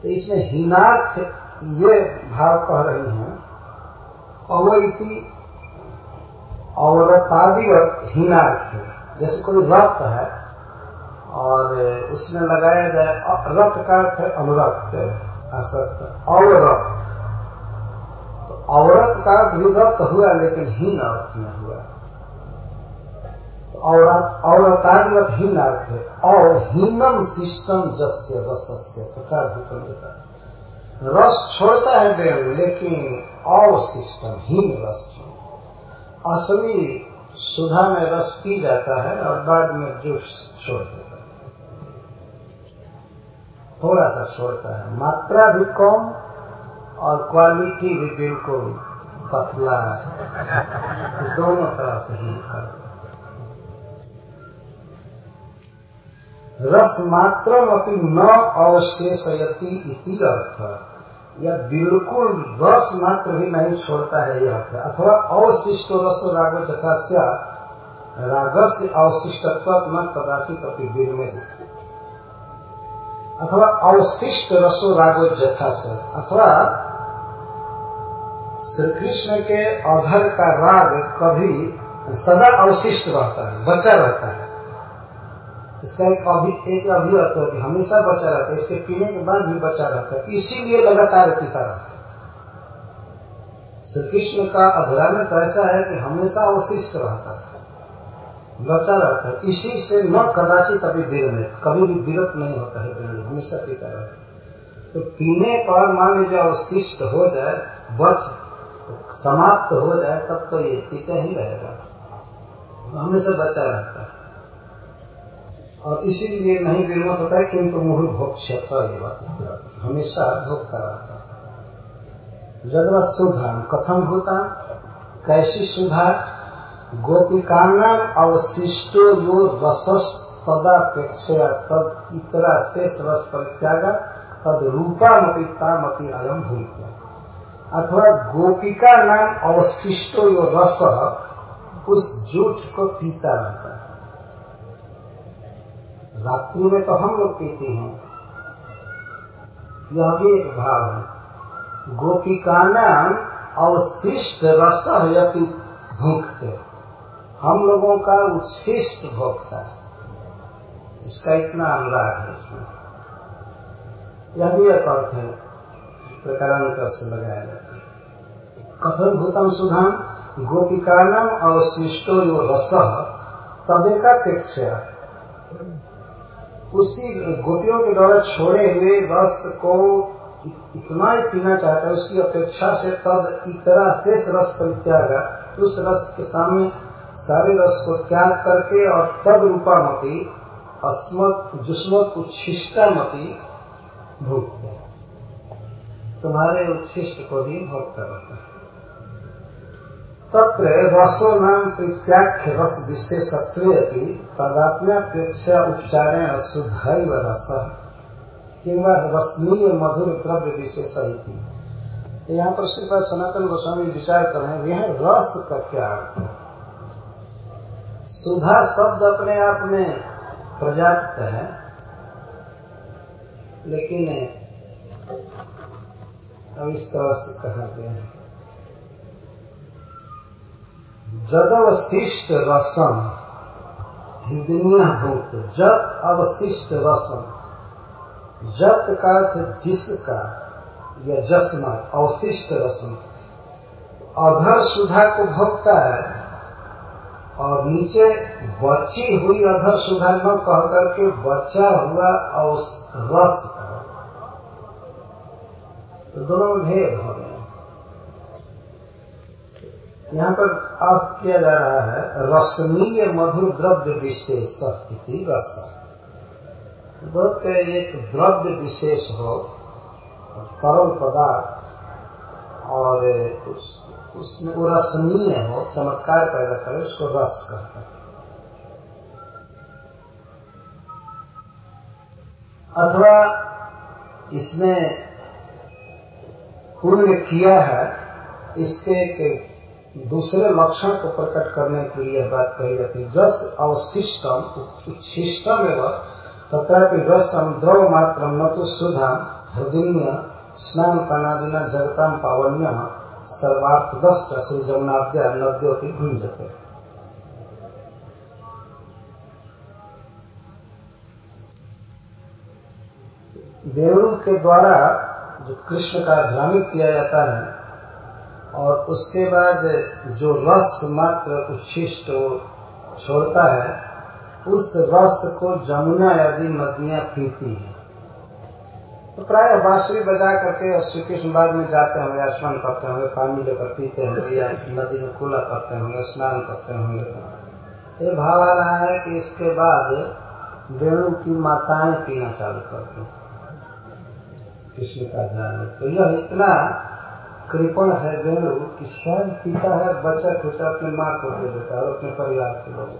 तो इसमें हीनार्थ ये भाव कह रही हैं, अवैति अवरतादिवत हीनार्थ जैसे कोई रक्त है और उसमें लगाया जाए, रक्त का अर्थ है अनुरक्त, असक्त, अवरक्त। तो अवरत का अर्थ भी रक्त हुआ, लेकिन हीन अर्थ में हुआ। तो और औरतादिवत हीन अर्थ है। और हीनम सिस्टम जस्य रसस्य, तथा भूतम देता है रस छोड़ता है वेणु लेकिन और सिस्टम हीन रस छोड़ असली सुधा में रस पी जाता है और बाद में जूस छोड़ देता है। थोड़ा सा छोड़ता है। मात्रा भी कम और क्वालिटी भी बिल्कुल पतला है। दोनों तरह से ही करता रस मात्र अपनी न अवशेषयती इति अर्थ। या बिल्कुल रस मात्र भी नहीं छोड़ता है यह अर्थ। अथवा अवशिष्ट रस राग जथा रागस्य अवशिष्टत्व न कदाचित बिल में अथवा अवशिष्ट रसो रागो जथा से अथवा श्री कृष्ण के अधर का राग कभी सदा अवशिष्ट रहता है, बचा रहता है। इसका एक अभी एक अभी अर्थ है कि हमेशा बचा रहता है, इसके पीने के बाद भी बचा रहता है। इसीलिए लगातार पीता रहता है। श्री कृष्ण का अधरामित तो ऐसा है कि हमेशा अवशिष्ट रहता है, बचा रहता है। इसी से न कदाचित अभी में कभी भी विरत नहीं होता है बिरणी हमेशा पीता रहता है। तो पीने पर मान लीजिए अवशिष्ट हो जाए बच समाप्त हो जाए, तब तो ये पीते ही रहेगा। हमेशा बचा रहता है। और इसीलिए नहीं विरोध होता है किंतु मुहुर भोक्ष्यता ये बात हमेशा भोगता रहता है। जगव सुधा कथम होता कैसी सुधा? गोपिकाना अवशिष्टो यो रसस तदापेक्षा तद इतरा शेष रस परित्याग, तद रूपामपितामपि अयम भूमिका अथवा गोपिका नाम अवशिष्टो यो रस, उस जूठ को पीता रहता है। रात्रि में तो हम लोग पीते हैं। यह भी एक भाव है। गोपिकाना अवशिष्ट रस यदि भूखते हम लोगों का उच्छिष्ट भोगता है। इसका इतना अनुराग है इसमें। यह भी एक अर्थ है। प्रकारांतर से लगाया जाता है। कथन भूतम सुधान गोपिकानम अवशिष्टो यो रस तदेकापेक्षा उसी गोपियों के द्वारा छोड़े हुए रस को इतना ही पीना चाहता है, उसकी अपेक्षा से तद इतना शेष रस परित्याग, उस रस के सामने सारे रस को त्याग करके और तद रूपा मती अस्मत, जुस्मत उच्छिष्टा मती भूखते तुम्हारे उच्छिष्ट को ही भोगता रहता है। तत्र रसो नाम प्रत्याख्य रस विशेषत्व तदात्म्यापेक्षा उपचारेण शुद्ध रस। किंवा रसनीय मधुर द्रव्य विशेष ही यहाँ पर श्रीपाद सनातन गोस्वामी विचार कर रहे हैं, यह रस का क्या अर्थ है? सुधा शब्द अपने आप में प्रजात है, लेकिन अब इस तरह से कहा गया है। जद अवशिष्ट रसम हिंदुनिया भूत जत अवशिष्ट रसम। जत का जिसका या जस्मा, अवशिष्ट रसम। अधर सुधा को भोगता है और नीचे बची हुई अधर सुधा न कह करके बचा हुआ रस का। तो दोनों में भेद हो। यहाँ पर अर्थ किया जा रहा है रसनीय मधुर द्रव्य विशेष स्थिति रस। बहुत एक द्रव्य विशेष हो तरल पदार्थ और उस, उसमें वो रसनीय हो चमत्कार पैदा करे उसको रस कहते हैं। अथवा इसने पुण्य किया है इसके एक दूसरे लक्षण को प्रकट करने के लिए यह बात कही जाती है जस अवशिष्टम, उच्छिष्टम एवं तथापि रसम द्रव मात्र न तो सुधा हृदय स्नान पानादिना जगताम पावन्य सर्वार्थ दस्त श्री जमुनाद्या नद्यों की भुंजते देवरू के द्वारा जो कृष्ण का ध्यानित किया जाता है और उसके बाद जो रस मात्र उच्छिष्ट छोड़ता है, उस रस को जमुना आदि नदियाँ पीती हैं। तो प्राय बांसुरी बजा करके और श्री कृष्ण बाद में जाते होंगे स्नान करते होंगे, पानी लेकर पीते होंगे या नदी में खुला करते होंगे, स्नान करते होंगे। ये भाव आ रहा है कि इसके बाद वेणु की माताएँ पीना चालू करती कृष्ण का जाने तो यह इतना कृपण है वेणु कि स्वयं पीता है, बच्चा खुचा अपने माँ को दे देता है और अपने परिवार के लोगों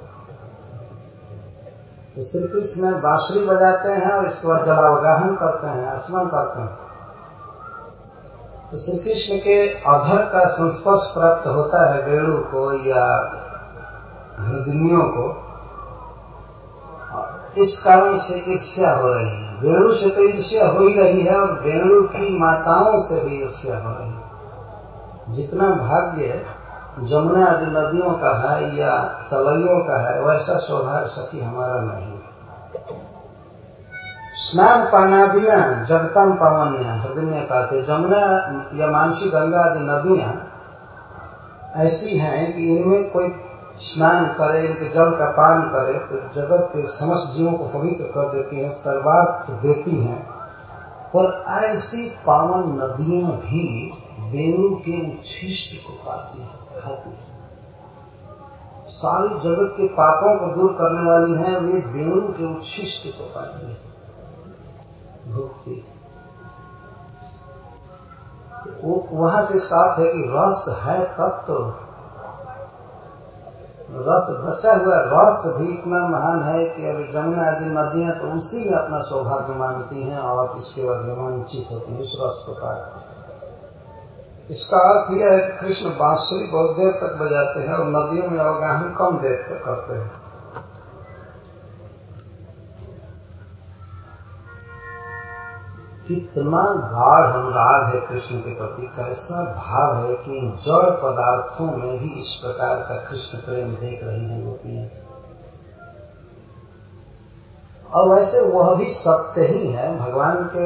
तो श्री कृष्ण बांसुरी बजाते हैं और इसके बाद जलावगाहन करते हैं स्मरण करते हैं। तो श्री कृष्ण के अधर का संस्पर्श प्राप्त होता है वेणु को या हृदयों को। इस कारण से ईर्ष्या हो रही है। वेणु से तो ईर्ष्या हो ही रही है और वेणु की माताओं से भी ईर्ष्या हो रही है। जितना भाग्य जमुना आदि नदियों का है या तलैयों का है, वैसा सौभाग्य सखी हमारा नहीं स्नान पाना बिना जगतम पावन्य, हृदय कहते जमुना या मानसी गंगा आदि नदियाँ ऐसी हैं कि इनमें कोई स्नान करे, इनके जल का पान करे तो जगत के समस्त जीवों को पवित्र कर देती हैं, सर्वार्थ देती हैं। पर ऐसी पावन नदियाँ भी वेणु के उच्छिष्ट को पाती है, खाती है। सारी जगत के पापों को दूर करने वाली है, वे वेणु के उच्छिष्ट को पाती है। भुक्ति। वो वहाँ से इसका है कि रस है तत्व। तो रस बचा हुआ रस भी इतना महान है कि अभी जमुना आदि नदियाँ तो उसी में अपना सौभाग्य मानती हैं और इसके बाद रोमांचित होती है उस रस को पार इसका अर्थ यह है, कृष्ण बांसुरी बहुत देर तक बजाते हैं और नदियों में अवगाहन कम देर तक करते हैं। कितना गाढ़ अनुराग है कृष्ण के प्रति कैसा भाव है कि जड़ पदार्थों में भी इस प्रकार का कृष्ण प्रेम देख रही हैं गोपियाँ और वैसे वह भी सत्य ही है। भगवान के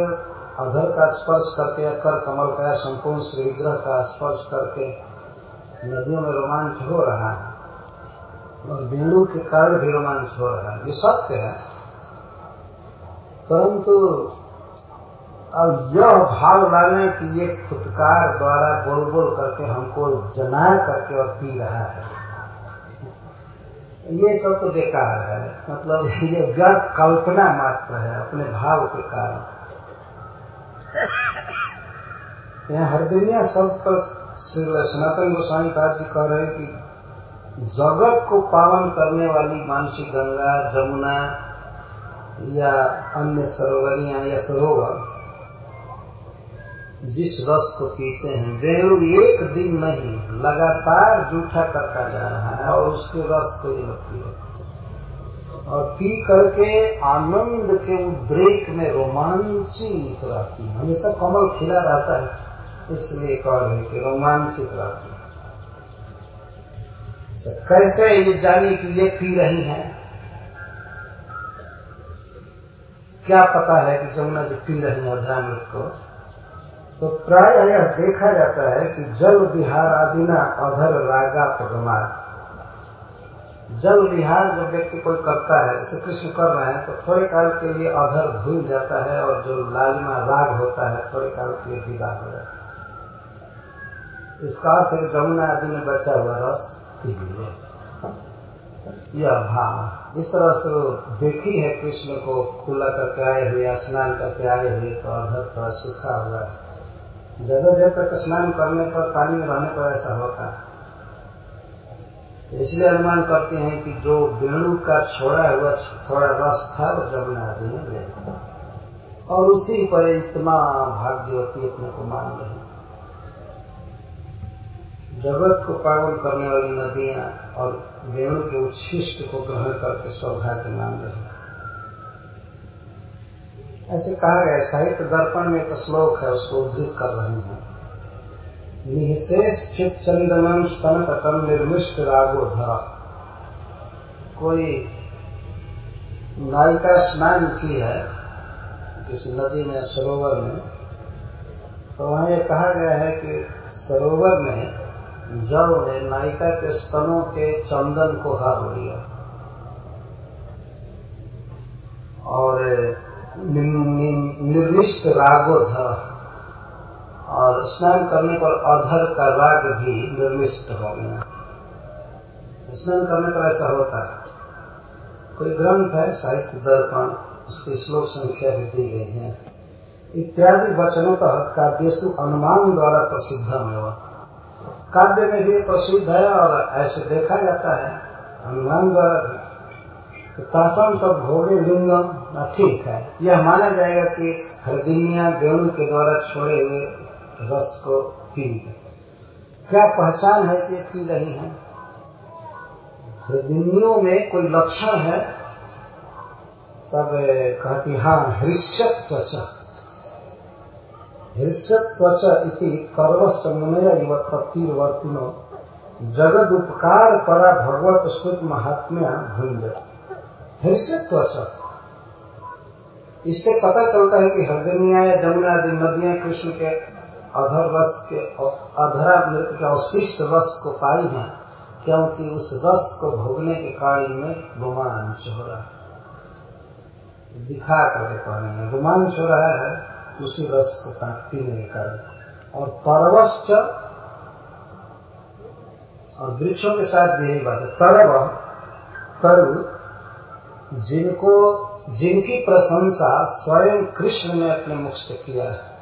अधर का स्पर्श करके कर कमल का, संपूर्ण श्री विग्रह का स्पर्श करके नदियों में रोमांच हो रहा है। और वेणु के कारण भी रोमांच हो रहा है। ये सत्य है। परंतु अब यह भाव लाने कि ये खुदकार द्वारा बोल बोल करके हमको जना करके और पी रहा है। ये सब तो बेकार है। मतलब (laughs) ये व्यर्थ कल्पना मात्र है अपने भाव के कारण। यहाँ हर दुनिया सब पर सनातन गोस्वामी पाद जी कह रहे हैं कि जगत को पावन करने वाली मानसी गंगा, जमुना या अन्य सरोवरिया या सरोवर जिस रस को पीते हैं वेणु एक दिन नहीं, लगातार जूठा करता जा रहा है और उसके रस को ये और पी करके आनंद के उद्रेक में रोमांचित रहती है। हमेशा कमल खिला रहता है, इसलिए कह रहे कि रोमांचित रहती है। कैसे ये जाने कि ये पी रही है? क्या पता है कि जमुना जी पी रही है अध्यामृत को तो प्राय यह देखा जाता है कि जल विहार आदि ना अधर रागा पगमात। जल विहार जब व्यक्ति कोई करता है जैसे कृष्ण कर रहे हैं तो थोड़े काल के लिए अधर धुल जाता है और जो लालिमा राग होता है, थोड़े काल के लिए विदा हो जाता है। इसका अर्थ है, जमुना आदि में बचा हुआ रस पी लिए यह भाव। इस तरह से देखी है कृष्ण को, खुला करके आए हुए, स्नान करके आए हुए तो अधर थोड़ा सूखा हुआ है। ज़्यादा देर तक स्नान करने पर, पानी में रहने पर ऐसा होता है। इसलिए अनुमान करते हैं कि जो वेणु का छोड़ा हुआ, थोड़ा रस था, वो जमुना आदि में ले और उसी पर इतना भाग्यवती अपने को मान रही जगत को पावन करने वाली नदियाँ और वेणु के उच्छिष्ट को ग्रहण करके सौभाग्य मान रही ऐसे कहा गया, साहित्य दर्पण में एक श्लोक है, उसको उद्धृत कर रहे हैं। निशेष चित चंदनम स्तन तथम निर्मिष्ट रागो धरा कोई नायिका स्नान की है, किसी नदी में, सरोवर में तो वहाँ ये कहा गया है कि सरोवर में जब ने नायिका के स्तनों के चंदन को हार लिया। और निर्मिष्ट रागो धरा और स्नान करने पर अधर का राग भी निर्मिष्ट हो गया। स्नान करने पर ऐसा होता है। कोई ग्रंथ है, साहित्य दर्पण, उसकी श्लोक संख्या भी दी गई है। इत्यादि वचनों का काव्यसु अनुमान द्वारा प्रसिद्ध में काव्य में भी प्रसिद्ध है और ऐसे देखा जाता है, अनुमान द्वारा भी। तो तासम तो भोगे लिंगम ठीक है। यह माना जाएगा कि हरदिनिया वेणु के द्वारा छोड़े हुए रस को पी क्या पहचान है कि पी रही है? हृदयों में कोई लक्षण है? तब कहती हाँ हृष्यत त्वचा हृष्यत त्वचा इति इव तत्तीर्वर्तिनो। जगद उपकार परा भगवत स्तुत महात्म्य भुंज हृष्यत त्वचा इससे पता चलता है कि हृदय जमुना आदि नदियाँ, कृष्ण के अधर रस के अधरा नृत्य के अवशिष्ट रस को पाई है, क्योंकि उस रस को भोगने के कारण में रोमांच हो रहा है। दिखा करके रहे हैं रोमांच हो रहा है, उसी रस को पीने के कारण। और तरवश्च, और वृक्षों के साथ यही बात है। तरव, तरु, जिनको, जिनकी प्रशंसा स्वयं कृष्ण ने अपने मुख से किया है।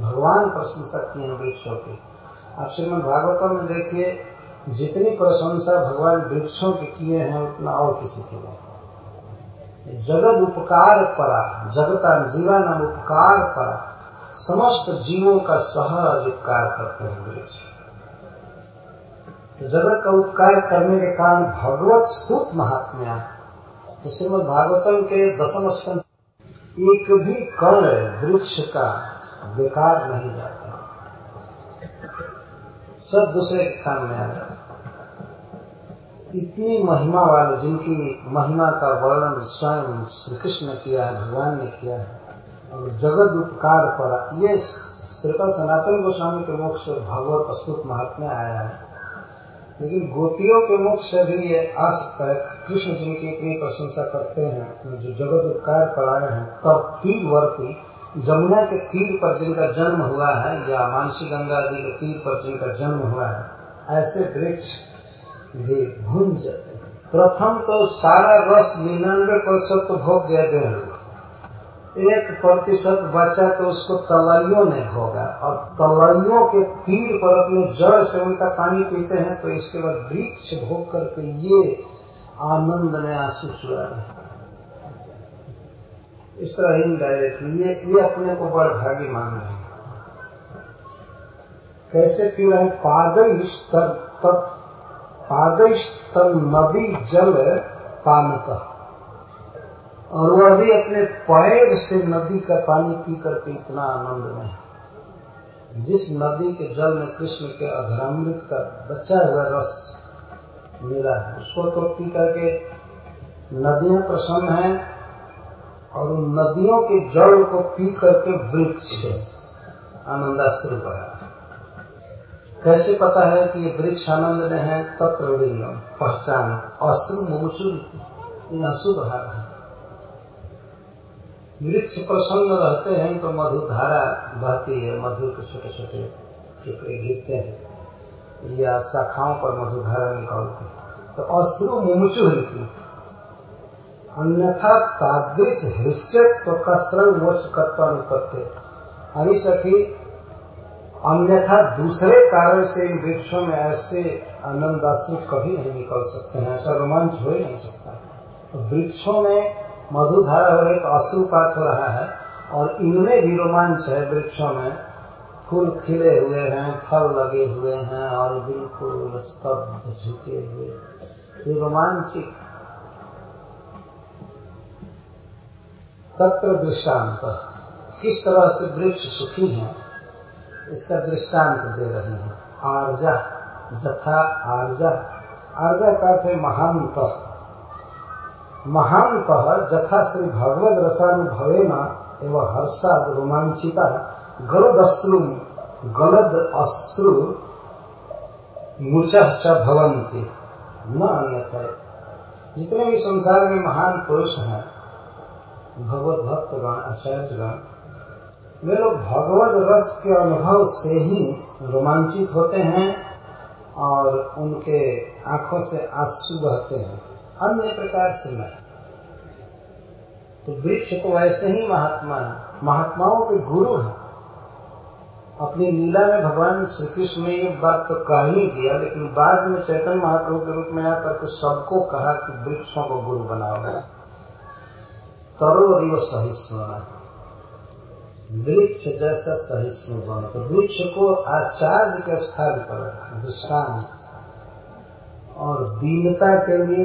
भगवान प्रशंसा किए हैं वृक्षों की। आप श्रीमद भागवतम में देखिए, जितनी प्रशंसा भगवान वृक्षों के किए हैं, उतना और किसी के नहीं। जगत उपकार परा, जगता जीवन उपकार परा। समस्त जीवों का सहज उपकार करते हैं वृक्ष। तो जगत का उपकार करने के कारण भगवत स्तुत महात्म्या तो श्रीमद भागवतम के दसम स्कंद एक भी कर्ण वृक्ष का बेकार नहीं जाता। सब दूसरे के काम में आ जाता। इतनी महिमा वाले जिनकी महिमा का वर्णन स्वयं श्री कृष्ण किया है, भगवान ने किया है, और जगत उपकार पर ये श्रीपा सनातन गोस्वामी के मुख से भगवत अस्तुत महात्मा आया है। लेकिन गोपियों के मुख से भी ये आ सकता है कृष्ण जिनकी इतनी प्रशंसा करते हैं, जो जगत उपकार पर आए हैं, तब तीरवर्ती जमुना के तीर पर जिनका जन्म हुआ है, या मानसी गंगा जी के तीर पर जिनका जन्म हुआ है, ऐसे वृक्ष भी भून जाते हैं। प्रथम तो सारा रस निन्यानवे प्रतिशत तो भोग गया बेहू एक प्रतिशत बचा तो उसको तलाइयों ने भोगा। और तलाइयों के तीर पर अपने जड़ से उनका पानी पीते हैं तो इसके बाद वृक्ष भोग करके ये आनंद में आँसू इस तरह ही डायरेक्ट ये ये अपने को बड़ भागी मान रहे हैं। कैसे पी रहे हैं? पादई पादस्तल नदी जल पानत। और वह भी अपने पैर से नदी का पानी पी करके इतना आनंद में है। जिस नदी के जल में कृष्ण के अधरामृत का बचा हुआ रस मिला है, उसको तो पी करके नदियाँ प्रसन्न हैं और उन नदियों के जल को पी करके वृक्ष आनंदाश्रु बहा कैसे पता है कि ये वृक्ष आनंद में है? तत्र लिंगम पहचान अश्रु मुमुचु अशुभ है वृक्ष प्रसन्न रहते हैं तो मधु धारा बहती है मधु के छोटे छोटे टुकड़े गिरते हैं, या शाखाओं पर मधु धारा निकालते हैं। तो अश्रु मुमुचु हिलती अन्यथा तादृश हृष्यत्व कसरंग मोक्ष कत्व अनुपत्य हरी सखी अन्यथा दूसरे कारण से इन वृक्षों में ऐसे आनंद आनंदाश्रु कभी नहीं निकल सकते हैं ऐसा रोमांच हो ही नहीं सकता तो वृक्षों में मधुधारा रही तो अश्रुपात हो रहा है और इनमें भी रोमांच है वृक्षों में। फूल खिले हुए हैं, फल लगे हुए हैं और बिल्कुल स्तब्ध झुके हुए। ये रोमांचिक तत्र दृष्टांत किस तरह से वृक्ष सुखी है, इसका दृष्टांत दे रहे हैं। आर्जा, जथा आर्जा। आर्जा का अर्थ है महांत। महांत, जथा श्री भगवत रसानुभवे न एवं हर्षाद रोमांचिता गलद अश्रु गलद अश्रु मुच भवंती न अन्यथा। जितने भी संसार में महान पुरुष हैं भगवत भक्तगण आचार्यगण। वे लोग भगवत रस के अनुभव से ही रोमांचित होते हैं और उनके आँखों से आँसू बहते हैं। अन्य प्रकार से नहीं तो वृक्ष तो वैसे ही महात्मा है महात्माओं के गुरु हैं। अपनी लीला में भगवान श्री कृष्ण ने ये बात तो कह ही दिया लेकिन बाद में चैतन्य महाप्रभु के रूप में आकर के सबको कहा कि वृक्षों को गुरु बनाओ। तरो रिव सहिष्णु वृक्ष जैसा सहिष्णु बनो तो वृक्ष को आचार्य के स्थान पर रखा दृष्टान और दीनता के लिए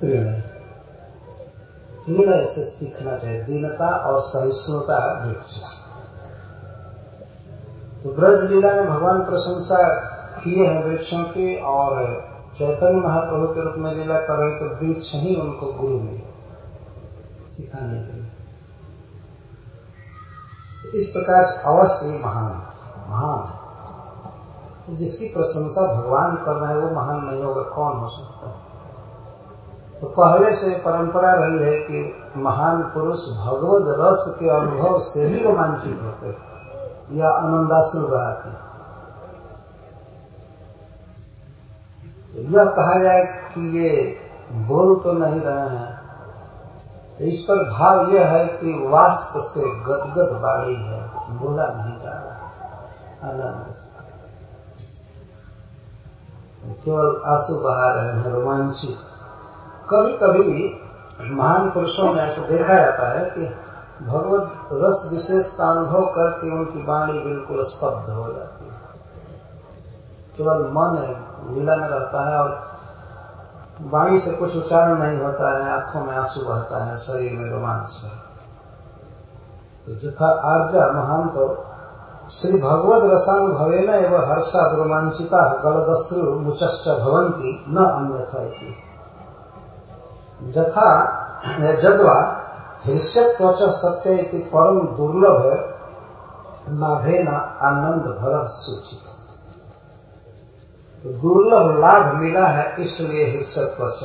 तृण तृण से सीखना चाहिए, दीनता और सहिष्णुता वृक्ष। तो ब्रज लीला में भगवान प्रशंसा किए हैं वृक्षों की, और चैतन्य महाप्रभु के रूप में लीला कर रहे तो वृक्ष ही उनको गुरु मिले। सिखाने के तो इस प्रकार अवश्य महान महान। है जिसकी प्रशंसा भगवान कर रहे हैं, वो महान नहीं होगा, कौन हो सकता है? तो पहले से परंपरा रही है कि महान पुरुष भगवत रस के अनुभव से ही रोमांचित होते हैं, या आनंदाश्रु गाते तो यह कहा जाए कि ये बोल तो नहीं रहे हैं तो इस पर भाव यह है कि वाष्प से गदगद बाड़ी है बोला नहीं जा रहा आनंद केवल आँसू बहा रहे हैं रोमांचित कभी कभी महान पुरुषों में ऐसा देखा जाता है कि भगवत रस विशेष का अनुभव करके उनकी वाणी बिल्कुल स्तब्ध हो जाती है। केवल मन लीला में रहता है और वाणी से कुछ उच्चारण नहीं होता है, आँखों में आँसू बहता है, शरीर में रोमांच है। तो जथा आर्जा महान तो श्री भगवत रसानुभवे न एवं हर्षा रोमांचिता गलदश्रु मुचश्च भवंती न अन्यथा जथा जदवा हृष्यत्वच सत्य परम दुर्लभ नाभे न आनंद भर सूचित। तो दुर्लभ लाभ मिला है, इसलिए हृष्यत्वच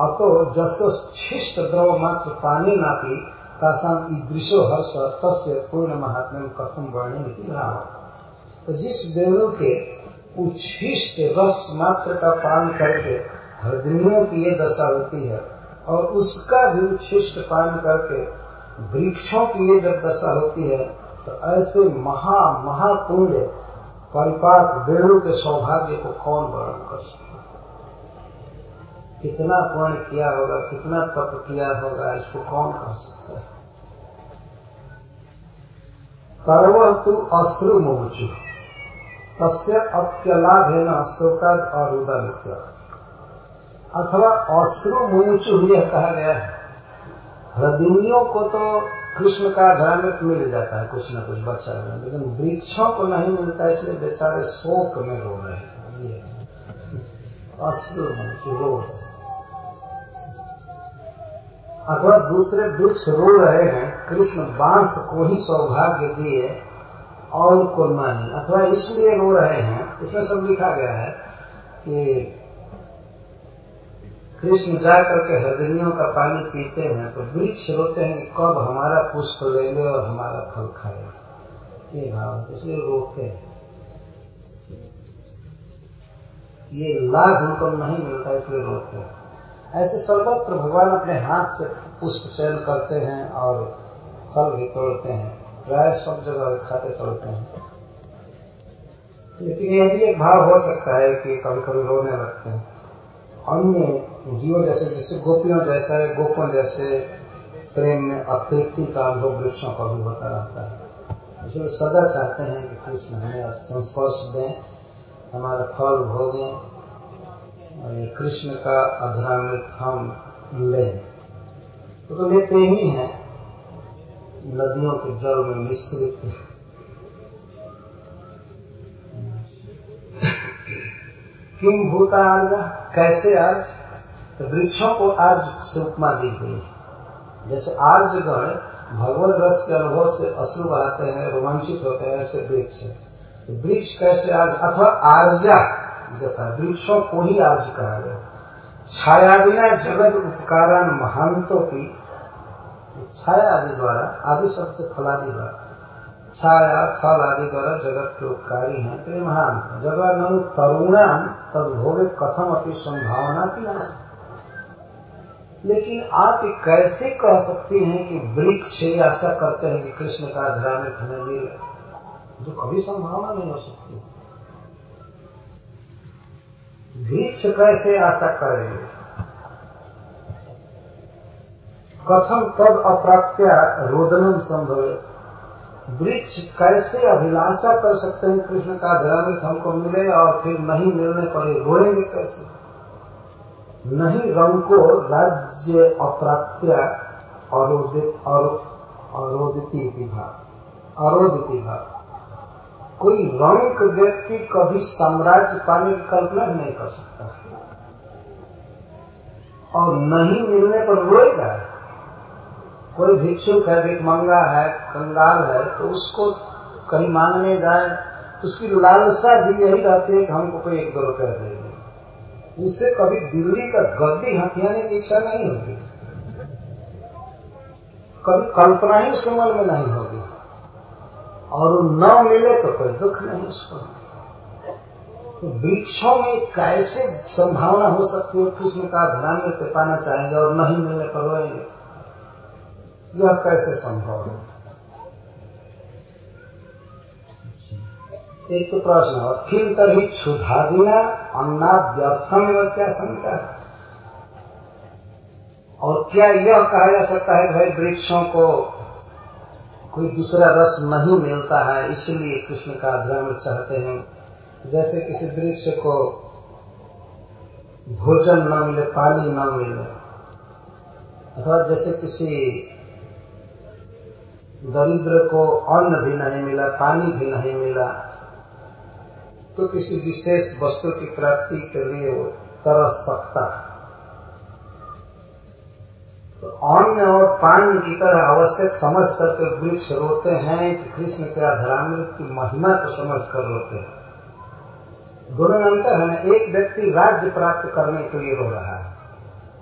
अतो जस छिष्ट द्रव मात्र पानी ना पी तासाम ईदृशो हर्ष, तस्य पूर्ण महात्म्य कथम वर्णन भाव तो जिस वेणु के उच्छिष्ट रस मात्र का पान करके हृदयों की ये दशा होती है, और उसका भी उच्छिष्ट पान करके वृक्षों की ये जब दशा होती है तो ऐसे महा महापुण्य परिपाक वेणु के सौभाग्य को कौन वर्णन कर सकता कितना पुण्य किया होगा, कितना तप किया होगा, इसको कौन कह सकता है? कर्व तु अश्रु मुमुचु तस्य है न शोकाद उदर अथवा अश्रु मुमुचु यह कहा गया है। हृदयों को तो कृष्ण का धरामृत मिल जाता है, कुछ ना कुछ बच्चा लेकिन वृक्षों को नहीं मिलता, इसलिए बेचारे शोक में रो रहे हैं। अथवा दूसरे वृक्ष रो रहे हैं, कृष्ण बाँस को ही सौभाग्य दिए और को नहीं अथवा इसलिए रो रहे हैं, इसमें सब लिखा गया है कि कृष्ण जा करके हृदयों का पानी पीते हैं तो वृक्ष रोते हैं कि कब हमारा पुष्प ले ले और हमारा फल खाए। ये भाव इसलिए रोते हैं। ये लाभ उनको नहीं मिलता, इसलिए रोते हैं। ऐसे सर्वत्र भगवान अपने हाथ से पुष्प चयन करते हैं और फल भी तोड़ते हैं। प्राय सब जगह खाते चलते हैं। लेकिन यह भी एक भाव हो सकता है कि कभी कभी रोने लगते हैं। अन्य जीवों जैसे जैसे गोपियों जैसा है गोपों जैसे प्रेम में अतृप्ति का अनुभव वृक्षों का भी होता रहता है। इसलिए सदा चाहते हैं कि कृष्ण हमें संस्पर्श दें हमारा फल भोगें और ये कृष्ण का अधरामृत हम लें। तो, तो लेते ही हैं नदियों के जल में मिश्रित। किम भूता आर्ज कैसे आर्ज तो वृक्षों को आर्ज उपमा दी गई जैसे आर्ज गण भगवत रस के अनुभव से अश्रु बहाते हैं, रोमांचित होते हैं, ऐसे वृक्ष तो वृक्ष कैसे आर्ज अथवा आर्जा जता वृक्षों को ही आर्ज कहा गया। छाया बिना जगत उपकारण महांतों की छाया आदि द्वारा, आदि शब्द से फलादि द्वारा। छाया फल आदि द्वारा जगत के उपकारी हैं तो ये महान जगह नु तरुणाम तद भोगे कथम अपनी संभावना की ना लेकिन आप कैसे कह सकते हैं कि वृक्ष ऐसा करते हैं कि कृष्ण का हमें मिले जो कभी संभावना नहीं हो सकती। वृक्ष कैसे आशा करेंगे कथम तद अप्राप्त्या रोदनम संभव। वृक्ष कैसे अभिलाषा कर सकते हैं? कृष्ण का धर्मित हमको मिले और फिर नहीं मिलने पर रोएँगे कैसे? नहीं रंग को राज्य अप्राप्त्या अरोदित अरोदिति कोई रंग व्यक्ति कभी साम्राज्य पाने की कल्पना भी नहीं कर सकता। और नहीं मिलने पर रोएगा। कोई भिक्षुक है भिकमंगा है, कंगाल है तो उसको कहीं मांगने जाए तो उसकी लालसा भी यही रहती है कि हमको कोई एक दो रुपया दे। उससे कभी दिल्ली का गद्दी हथियाने की इच्छा नहीं होगी। कभी कल्पना ही उसके मन में नहीं होगी। और न मिले तो कोई दुख नहीं उसको। तो वृक्षों में कैसे संभावना हो सकती है? कृष्ण का ध्यान में पाना चाहेंगे और नहीं मिलने पर रोएँगे? यह कैसे संभव है? एक तो प्रश्न और फिर तभी क्षुधादिना अन्नाद्यर्थम एवं क्या शंका? और क्या यह कहा जा सकता है भाई वृक्षों को कोई दूसरा रस नहीं मिलता है, इसलिए कृष्ण का अध्ययन चाहते हैं, जैसे किसी वृक्ष को भोजन न मिले, पानी न मिले, अथवा जैसे किसी दरिद्र को अन्न भी नहीं मिला, पानी भी नहीं मिला तो किसी विशेष वस्तु की प्राप्ति के लिए वो तरस सकता है। तो अन्न और पानी की तरह आवश्यक समझ करके वृक्ष रोते हैं कि कृष्ण के अधरामृत की महिमा को समझ कर रोते हैं। दोनों में अंतर है ना एक व्यक्ति राज्य प्राप्त करने के लिए रो रहा है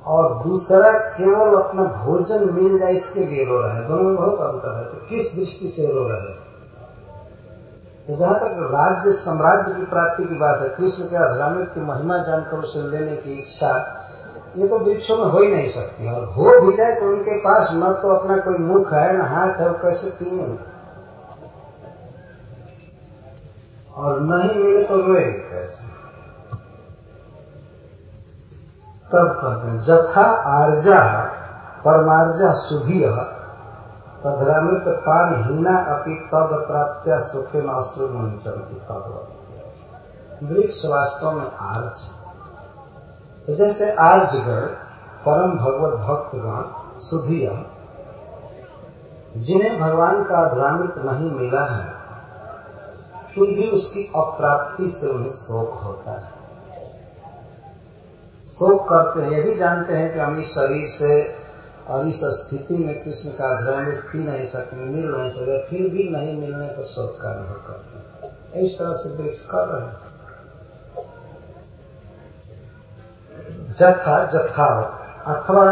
और दूसरा केवल अपना भोजन मिल जाए इसके लिए रो रहा है। दोनों में बहुत अंतर है तो किस दृष्टि से रो रहे हैं। जहाँ तक राज्य, साम्राज्य की प्राप्ति की बात है, कृष्ण के अधरामित की महिमा जानकर उसे लेने की इच्छा, ये तो वृक्षों में हो ही नहीं सकती। और हो भी जाए तो उनके पास न तो अपना कोई मुख है, न हाथ है, वो कैसे पिए और नहीं मिले तो रोएँगे कैसे? तब कहते हैं, जथा आर्जा परमार्जा सुधीय। तदरामृत पान हीना अपनी तद प्राप्त सुखे न अश्रु चलती तद वृक्ष वास्तव में आर्ज। तो जैसे आर्जगढ़ परम भगवत भक्तगण, सुधिया, जिन्हें भगवान का अधरामृत नहीं मिला है, फिर भी उसकी अप्राप्ति से उन्हें शोक होता है। शोक करते हैं, ये भी जानते हैं कि हम इस शरीर से और इस स्थिति में कृष्ण का अध्ययन पी नहीं सकते, मिल नहीं सकते, फिर भी नहीं मिलने पर शोक का अनुभव करते इस तरह से वृक्ष कर रहे जथा जथा अथवा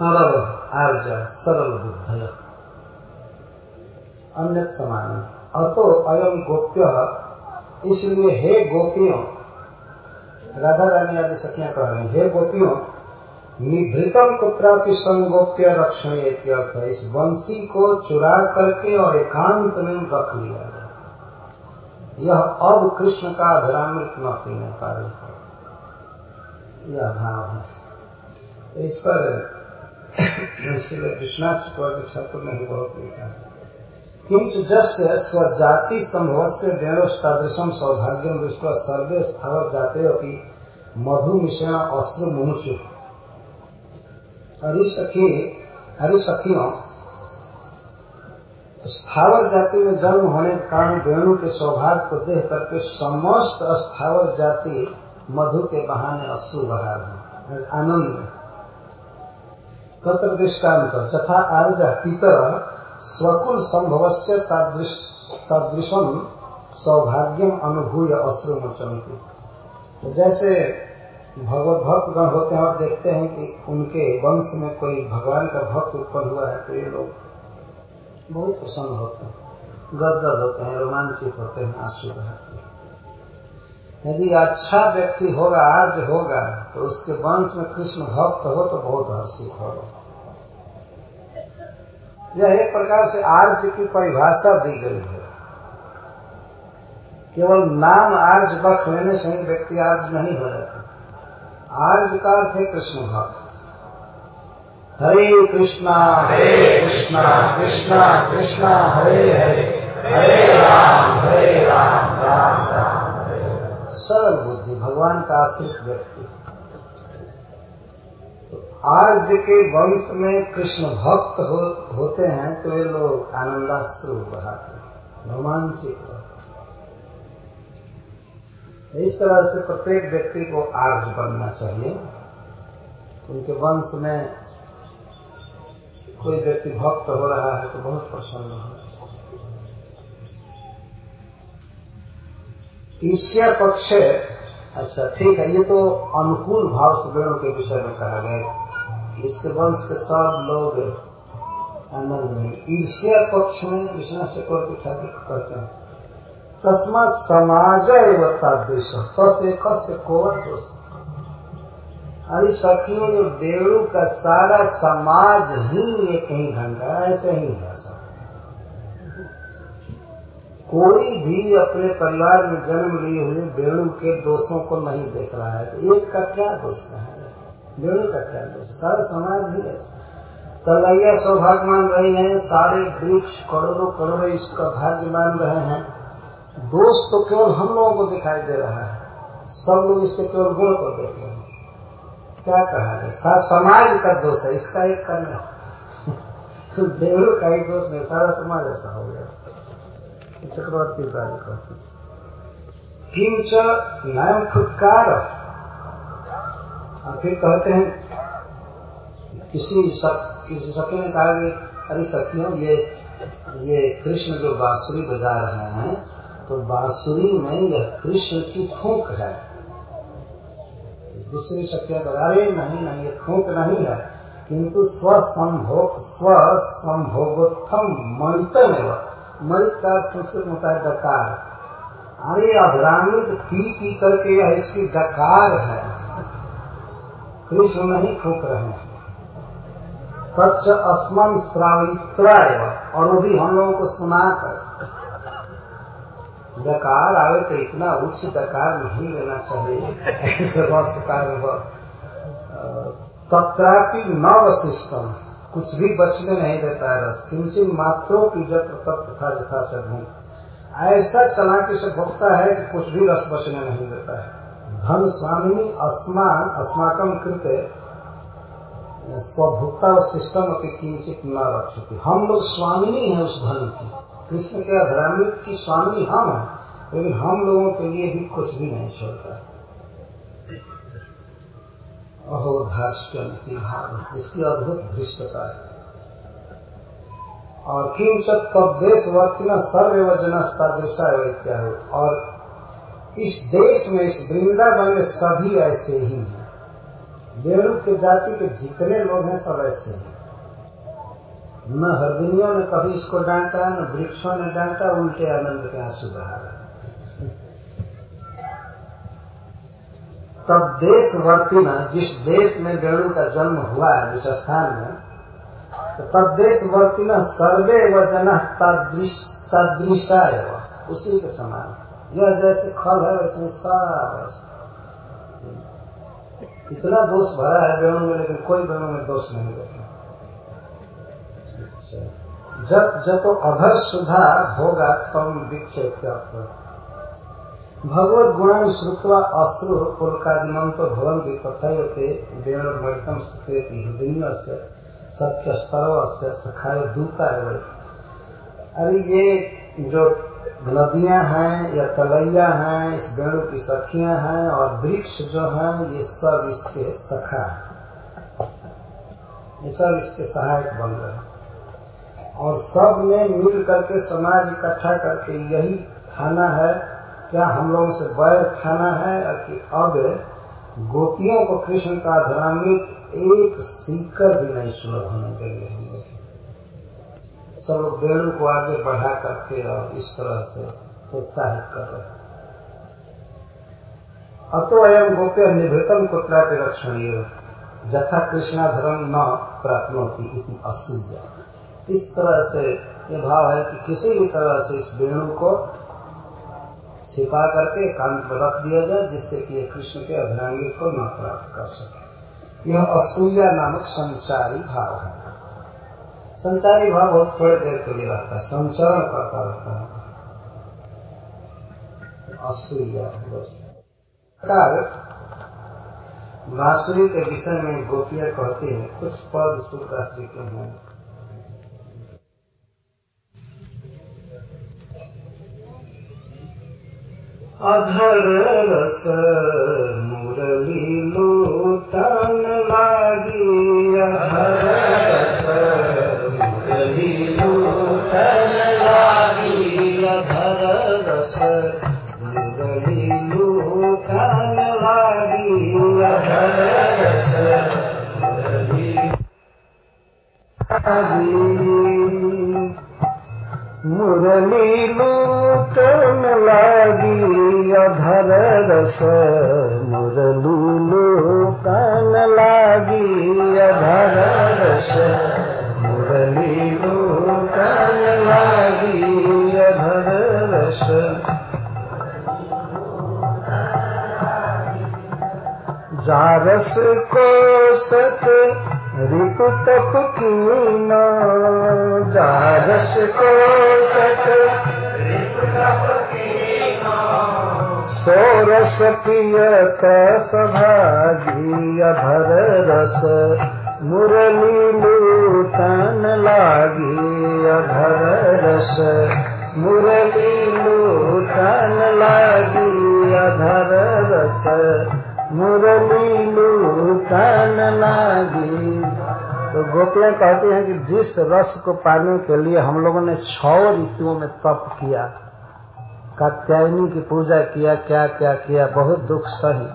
तरल आर्ज सरल बुद्धय अन्य समान अतो अयम गोप्य, इसलिए हे गोपियों, राधा रानी आदि सखियाँ कह रही हे गोपियों निभृतम कुत्रापि संगोप्य रक्षण अर्थ है इस वंशी को चुरा करके और एकांत में रख लिया जाए यह अब कृष्ण का अधरामृत न पीने पारे यह भाव है। इस पर इसलिए विश्वनाथ चक्रवर्ती ठाकुर ने भी बहुत लिखा है। किंतु जस्य स्वजाति संभव से वेणुष्टादृशम सौभाग्यम दृष्टि सर्वे स्थावर जाते अपनी मधु मिश्रण अश्रु मुमुचु हरिसखी, हरिसखियों, स्थावर जाति में जन्म होने के कारण वेणु के सौभाग्य को देख करके समस्त स्थावर जाति मधु के बहाने अश्रु बहा रहे आनंद में। तत्र दृष्टांत तथा आर्ज पितर, स्वकुल संभव से तादृशम सौभाग्यम अनुभूय अश्रु मोचनती तो जैसे भगवत, भक्त गण होते हैं और देखते हैं कि उनके वंश में कोई भगवान का भक्त उत्पन्न हुआ है तो ये लोग बहुत प्रसन्न होते हैं। गदगद होते हैं, रोमांचित होते हैं, आँसू बहाते यदि अच्छा व्यक्ति होगा, आज होगा तो उसके वंश में कृष्ण भक्त हो तो बहुत हर्षित होगा यह एक प्रकार से आर्ज की परिभाषा दी गई है। केवल नाम आर्ज बख लेने से ही व्यक्ति आर्ज नहीं हो जाता। आर्ज का अर्थ है कृष्ण भक्त हरे कृष्णा हरे कृष्णा कृष्णा कृष्णा हरे हरे हरे राम हरे राम राम राम सरल बुद्धि भगवान का आश्रित व्यक्ति। तो आर्ज के वंश में कृष्ण भक्त हो, होते हैं तो ये लोग आनंदाश्रु बहाते रोमांचित इस तरह से प्रत्येक व्यक्ति को आर्ज बनना चाहिए। उनके वंश में कोई व्यक्ति भक्त हो रहा है तो बहुत प्रसन्न हो। ईर्ष्या पक्ष अच्छा ठीक है, ये तो अनुकूल भाव से वेणु के विषय में कहा गया इसके वंश के सब लोग आनंद में। ईर्ष्या पक्ष में विश्वनाथ चक्रवर्ती ठाकुर कहते हैं। तस्मात समाज एवं तादृश। तसे कस्य कोवर दोष? अरे सखियों जो देवड़ू का सारा समाज ही एक ही ढंग है, ऐसे ही है कोई भी अपने परिवार में जन्म लिए हुए बेड़ू के दोषों को नहीं देख रहा है तो एक का क्या दोष है? बेड़ू का क्या दोष? सारा समाज ही ऐसा तलैया सौभाग्य मान रही हैं, सारे वृक्ष करोड़ों करोड़ों इसका भाग्य मान रहे हैं। दोष तो केवल हम लोगों को दिखाई दे रहा है। सब लोग इसके केवल गुण को देख रहे हैं। क्या कहा जाए? समाज का दोष है इसका एक करना बेड़ू का ही दोष नहीं सारा समाज ऐसा हो गया। चक्रवर्ती राज्य कहते किंच नयम और फिर कहते हैं किसी सक, किसी सखी ने कहा कि अरे सखियों ये ये कृष्ण जो बांसुरी बजा रहे हैं तो बांसुरी में यह कृष्ण की फूक है। दूसरी शक्तियाँ कहा अरे नहीं नहीं, ये फूक नहीं है। किंतु स्वसंभोग, स्वसंभोगोत्थम मणितम एवं मणित का संस्कृत होता है डकार। अरे अभ्रामित पी पी करके यह इसकी डकार है। कृष्ण नहीं फूक रहे हैं। तच्च अस्मन श्रावित्रा और वो भी हम लोगों को सुनाकर डकार आवे तो इतना उच्च डकार नहीं लेना चाहिए। वस्तकार तत्रापि नवशिष्टम कुछ भी बचने नहीं देता है रस। किंचिन मात्रों की जब तत्व था यथा से ऐसा चलाकी से भोगता है कि कुछ भी रस बचने नहीं देता है। धन स्वामी अस्मान अस्माकम कृत स्वभुक्ता और सिस्टम की किंचित न रख चुकी हम लोग स्वामिनी है उस धन की। कृष्ण के अधरामृत की स्वामी हम हैं, लेकिन हम लोगों के लिए भी कुछ भी नहीं छोड़ता है अहोधाष्टम की भाव, इसकी अद्भुत धृष्टता है। और किंच तब देश वर्तिना सर्व जनस्तादृशा इत्या और इस देश में, इस वृंदावन में सभी ऐसे ही हैं। वेणु के जाति के जितने लोग हैं, सब ऐसे हैं। न हरदिनियों ने कभी इसको डांटा, न वृक्षों ने डांटा, उल्टे आनंद के आँसू बहा तब देश वर्ती न, जिस देश में वेणु का जन्म हुआ है, जिस स्थान में तो तब देश वर्ती न सर्वे वचन तदृशा एवं उसी के समान। यह जैसे खल है, वैसे सब इतना दोष भरा है वेणु में, लेकिन कोई वेणु में दोष नहीं देखा जब जब तो अधर सुधा होगा तम विक्षेप भगवत गुणान श्रुत्वा अश्रु पुलकादिमंत भवंती तथा वेणुर्मणितम सूत्रेति हृदय से सत्य स्तरव से सखाय दूता है अरे ये जो नदियाँ हैं, या तलैया हैं, इस वेणु की सखियाँ हैं, और वृक्ष जो हैं, ये सब इसके सखा है। ये सब इसके सहायक बन रहे हैं। और सबने मिल करके समाज इकट्ठा करके यही खाना है। क्या हम लोगों से बैर खाना है कि अब गोपियों को कृष्ण का धरान्वित एक सीकर भी नहीं सुलभ होने देंगे हम लोग सब लोग वेणु को आगे बढ़ा करके और इस तरह से प्रोत्साहित कर रहे हैं। अतो अयम गोप्य निभृतम कुत्रापि रक्षणीय। जथा कृष्णा धर्म न प्राप्नोति इति असूया इस तरह से ये भाव है कि किसी भी तरह से इस वेणु को छिपा करके एकांत में रख दिया जाए, जिससे कि ये कृष्ण के अभिनांगी को न प्राप्त कर सके। यह असूया नामक संचारी भाव है। संचारी भाव बहुत थोड़े देर के लिए रहता है, संचरण करता रहता है। असूया बांसुरी के विषय में गोपियाँ कहती है, कुछ पद सूरदास जी के हैं। अधर रस मुरली लूटन लागी। अधर रस मुरली लूटन लागी। अधर रस मुरली लूटन लागी। अधर रस मुरली मुरली लूटन लागी अधर रस मुरली लूटन लागी अधर रस मुरली लूटन लागी अधर रस जारस को सत ऋतु तप कीन जारस को सत सोरस पियत सभागी अधर रस। मुरली लूटन लागी अधर रस। मुरली लूटन लागी अधर रस। मुरली लूटन लागी तो गोपियाँ कहती हैं कि जिस रस को पाने के लिए हम लोगों ने छह ऋतुओं में तप किया, कात्यायनी की पूजा किया, क्या क्या किया, बहुत दुख सही।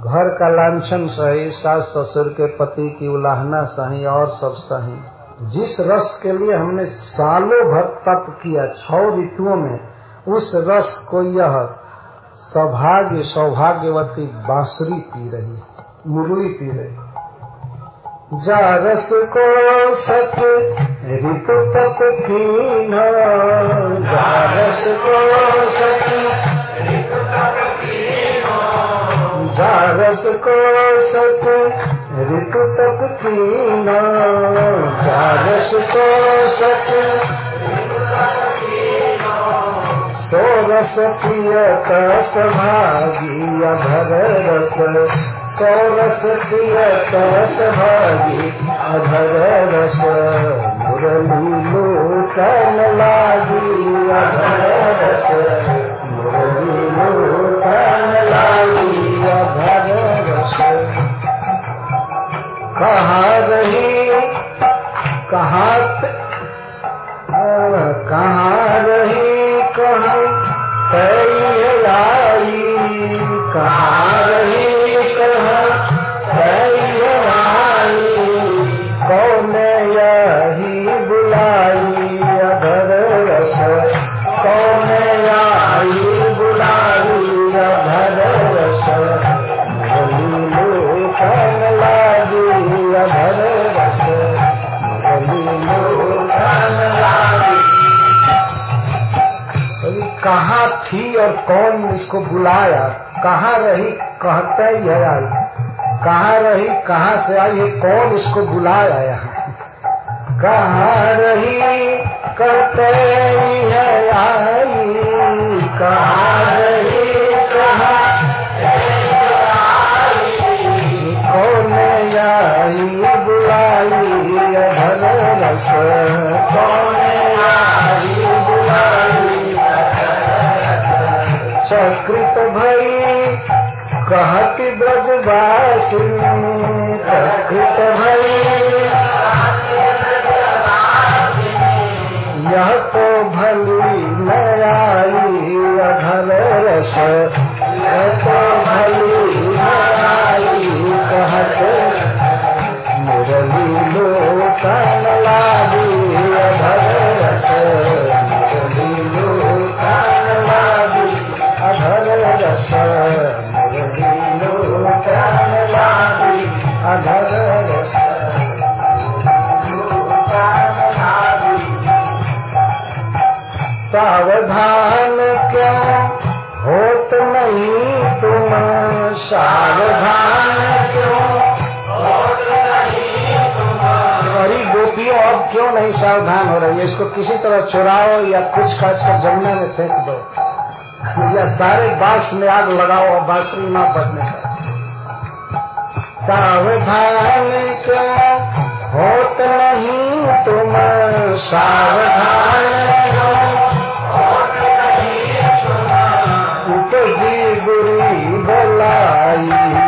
घर का लांछन सही, सास ससुर के पति की उलाहना सही, और सब सही। जिस रस के लिए हमने सालों भर तप किया, छह ऋतुओं में, उस रस को यह सौभाग्य, सौभाग्यवती बांसुरी पी रही, मुरली पी रही। जा रस को सत ऋतु तप कीन जा रस को सत जा रस को सत ऋतु तप कीन जा रस को सत, सोरस पियत सभागी अधर रस सोरस पियत सभागी अधर रस, मुरली लूटन लागी, अधर रस, मुरली लूटन लागी, अधर रस। कहाँ रही, कहाँ कहाँ रही, कहाँ आई कहाँ रही कहाँ थी और कौन इसको बुलाया? कहाँ रही? कहते ही है आई। कहाँ रही? कहाँ से आई है? कौन इसको बुलाया यहाँ? कहाँ रही? कहते ही है आई। कहाँ रही? कहाँ कौन आई बुलाई? अधर रस। कौन आई बुलाई? संस्कृत भई कहती ब्रजवासिनी प्रस्थित यह तो भली नयाई अघल रस। यह तो भली नयाई कहत मुरली लोकन लागी रस। मुरली लोकन रस। सावधान क्यों होत नहीं तुम? सावधान क्यों? अब क्यों नहीं सावधान हो रही है? इसको किसी तरह चुराओ या कुछ खाच कर जमुना में फेंक दो। या सारे बाँस में आग लगाओ और बांसुरी ना बजने का। सावधान क्या होत नहीं तुम? सावधान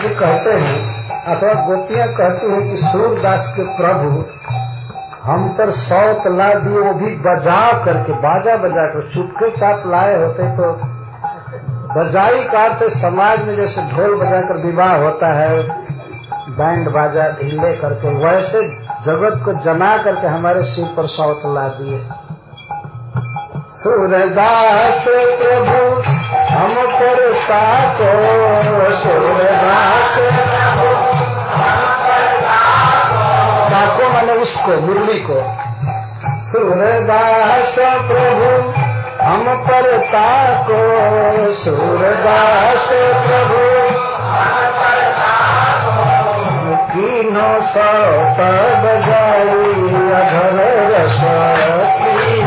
जी कहते हैं, अथवा गोपियाँ कहती हैं कि सूरदास के प्रभु, हम पर सौत ला दिए वो भी बजा करके, बाजा बजा कर चुपके चाप लाए होते तो बजाई कार से समाज में जैसे ढोल बजाकर विवाह होता है, बैंड बाजा, ढीले करके, वैसे जगत को जमा करके हमारे सिर पर सौत ला दिए सूरदास प्रभु हम पर साको सूरदास। काको मैंने उसको, मुरली को। सूरदास प्रभु, हम पर ताको सूरदास प्रभु। कीनो सौत बजाई अधर रस। लागी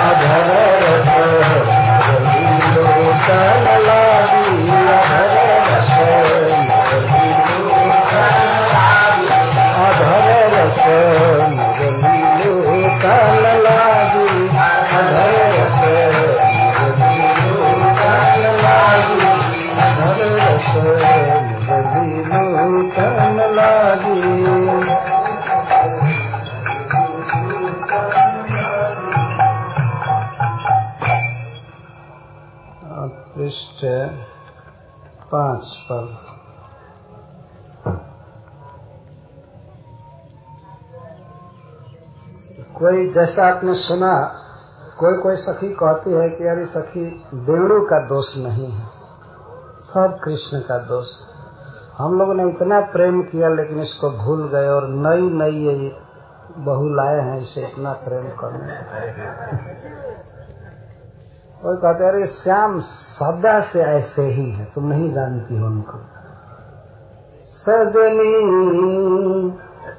अधर रस अधर रस। मुरली जैसा आपने सुना, कोई कोई सखी कहती है कि अरे सखी वेणु का दोष नहीं है। सब कृष्ण का दोष। हम लोगों ने इतना प्रेम किया, लेकिन इसको भूल गए और नई नई ये बहू लाए हैं, इसे इतना प्रेम करने कोई कहते अरे श्याम सदा से ऐसे ही है, तुम नहीं जानती हो उनको। सजनी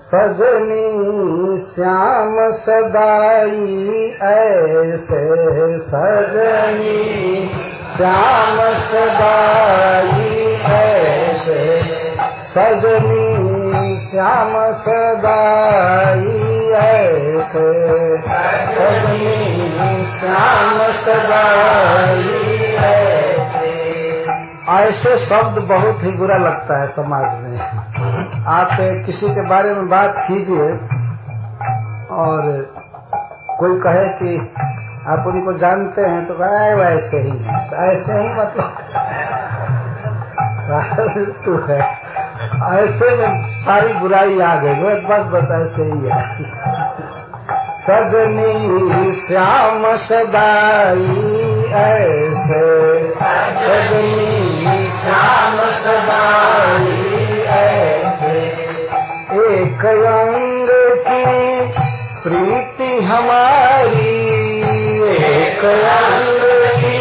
सजनी श्याम सदाई, ऐसे सजनी श्याम सदाई, ऐसे सजनी श्याम सदाई, ऐसे सजनी श्याम सदाई, ऐसे। शब्द बहुत ही बुरा लगता है समाज में। आप किसी के बारे में बात कीजिए और कोई कहे कि आप उनको जानते हैं तो कहे वैसे ही तो ऐसे ही मतलब (laughs) है। ऐसे में सारी बुराई आ गई। बस बस बस ऐसे ही है। सजनी श्याम सदाई, ऐसे। सजनी श्याम सदाई। ऐसे एक अंग की प्रीति हमारी, एक अंग की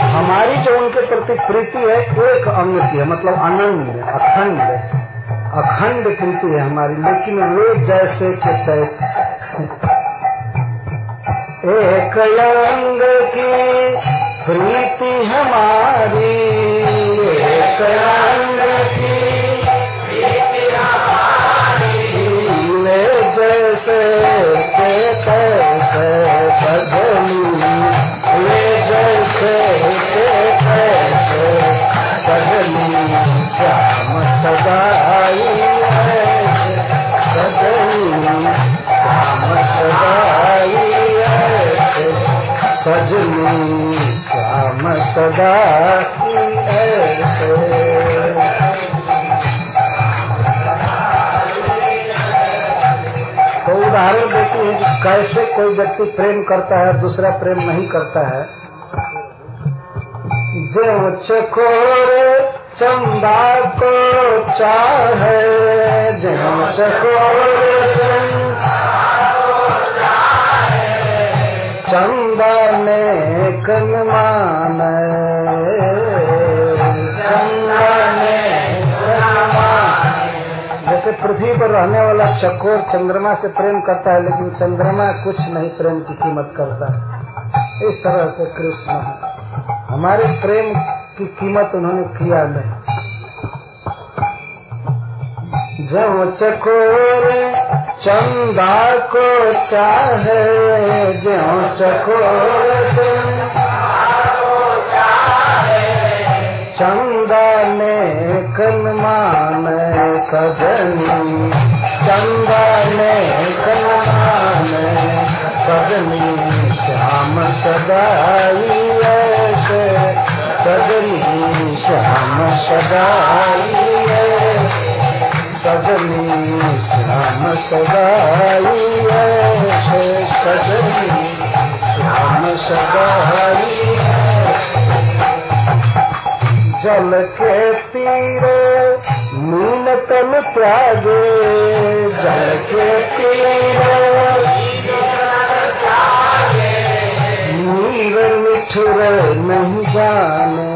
हमारी। जो उनके प्रति प्रीति है, एक अंग की है मतलब अनंत अखंड अखंड प्रीति है हमारी, लेकिन वे जैसे के तैसे। एक अंग की प्रीति हमारी। जैसे कैसे सजनी। रे जैसे कैसे सजनी। श्याम सदाई श्याम सदा सजनी श्याम सदा तो उदाहरण देती है कैसे कोई व्यक्ति प्रेम करता है, दूसरा प्रेम नहीं करता है। जो चकोर चंदा को चाहे जो चकोर चंदा कन मान। जैसे पृथ्वी पर रहने वाला चकोर चंद्रमा से प्रेम करता है, लेकिन चंद्रमा कुछ नहीं प्रेम की कीमत करता इस तरह से कृष्ण हमारे प्रेम की कीमत उन्होंने किया नहीं। जब चकोर चंदा को चाहे जो चकोर चंदा ने कन मान सजनी। चंदा ने कन मान सजनी। श्याम सदाई सजनी श्याम सदाई सजनी, श्याम सदाई ऐसे सजनी, श्याम सदाई जल के तीरे मीन तन त्यागे, जल के तीरे नीर मिठुर नहीं जाने।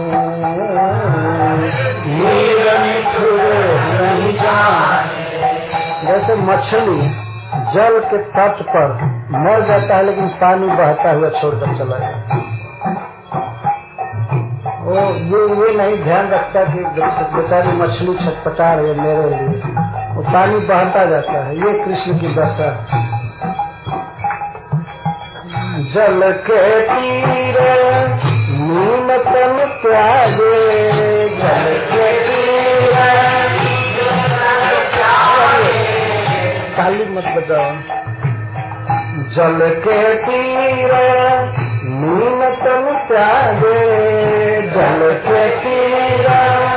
नीर मिठुर जैसे मछली जल के तट पर मर जाता है, लेकिन पानी बहता हुआ छोड़कर चला जाता वो ये ये नहीं ध्यान रखता कि बेचारी मछली छटपटा रही है, मेरे लिए। वो पानी बहता जाता है। ये कृष्ण की दशा जल के तीरे नीम तन त्यागे, जल के तीरे ताली मत बजाओ। जल के तीरे नीम तन त्यागे। जल के तीरा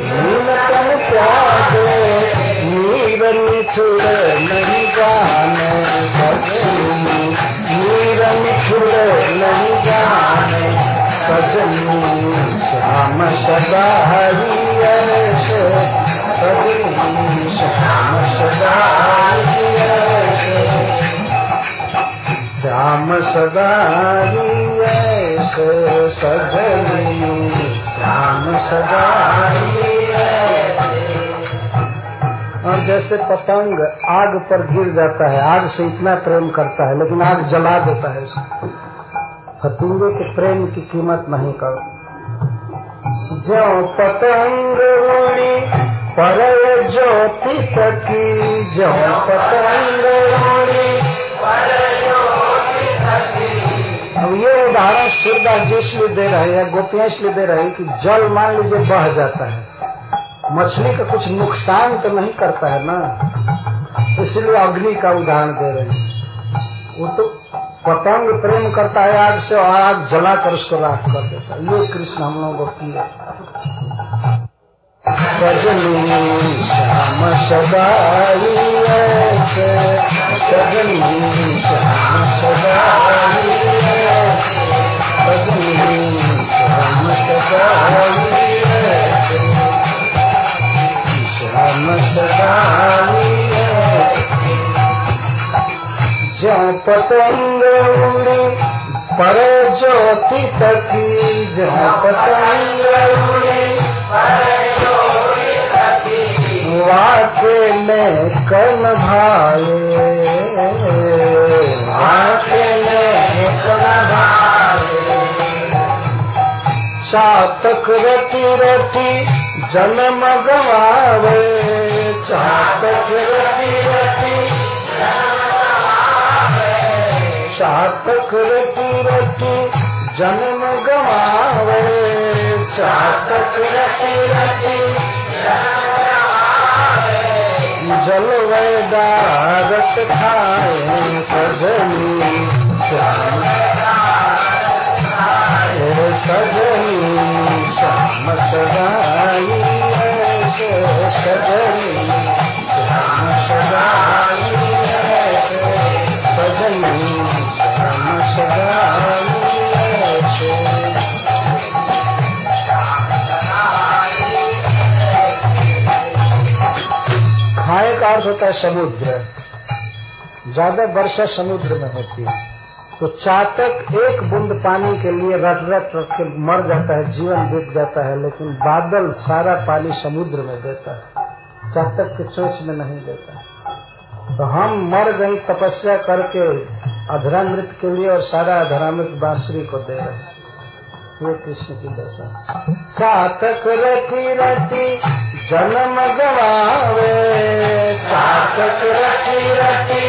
नीम तन त्यागे। नीर मिठुर नहीं जाने। सजनी, नीर मिठुर नहीं जाने। सजनी, श्याम सदा हरि ऐसे सजनी श्याम सदा हरि ऐसे श्याम सदा सजनी, श्याम सदा और जैसे पतंग आग पर गिर जाता है, आग से इतना प्रेम करता है, लेकिन आग जला देता है उसको। फतंगे के प्रेम की कीमत नहीं कर। जो पतंग उड़ी पर ज्योति तकी जो पतंग उड़ी अब ये उदाहरण सूरदास जी इसलिए दे रहे हैं गोपियाँ इसलिए दे रहे हैं कि जल मान लीजिए बह जाता है। मछली का कुछ नुकसान तो नहीं करता है ना? इसलिए अग्नि का उदाहरण दे रहे हैं। वो तो पतंग प्रेम करता है आग से और आग जलाकर उसको राख कर देता ये कृष्ण हम लोगों को किया। सजनी श्याम सदाई सजनी श्याम सदाई सजनी श्याम सदाई श्याम सदाई जो पतंग उड़ी पर ज्योति तकी जो पतंग उड़ी वाके में कन भाए वाके में कन भाए चातक रति रति जन्म गवावे चातक रति रति चातक रति रति जन्म गवावे चातक रति रति जल वैदारत खाए सजनी। सजनी श्याम सदाई सजनी। श्याम सदाई है समुद्र। ज़्यादा वर्षा समुद्र में होती है। तो चातक एक बूंद पानी के लिए रट रट रट के मर जाता है, जीवन बीत जाता है, लेकिन बादल सारा पानी समुद्र में देता है। चातक के सोच में नहीं देता तो हम मर गई तपस्या करके अधरामृत के लिए और सारा अधरामृत बांसुरी को दे रहे हैं। ये कृष्ण की दशा। चातक रति रति जन्म गवावे। चातक रति रति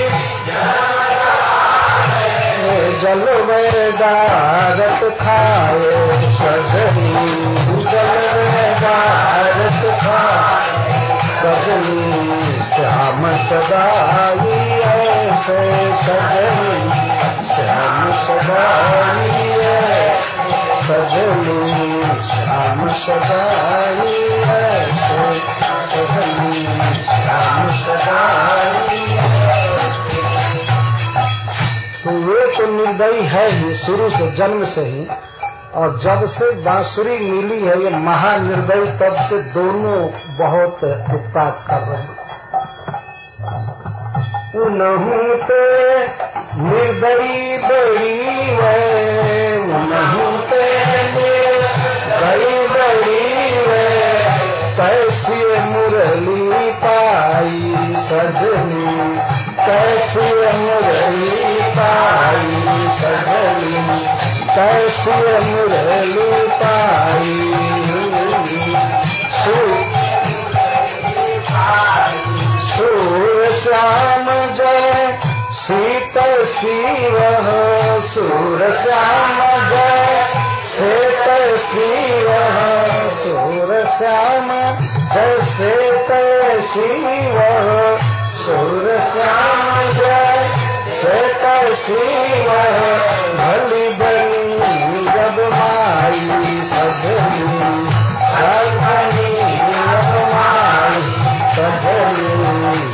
जल वेदारत खाए। सजनी जल वेदारत खाए। सजनी श्याम सदाई ऐसे। सजनी श्याम सदाई सजनी श्याम सदाई सदाई तो तो निर्दयी है ही शुरू से जन्म से ही, और जब से बांसुरी मिली है ये महानिर्दयी, तब से दोनों बहुत उत्पाद कर रहे हैं। उनहू ते निर्दयी बड़ी वे उनहू ते निर्दयी सजनी, कैसी मुरली पाई सूर श्याम जय, शीतल शिव सूर श्याम जय, शीतल शिव सूर श्याम जय, शीतल शिव सूर श्याम जय शिव भली बनी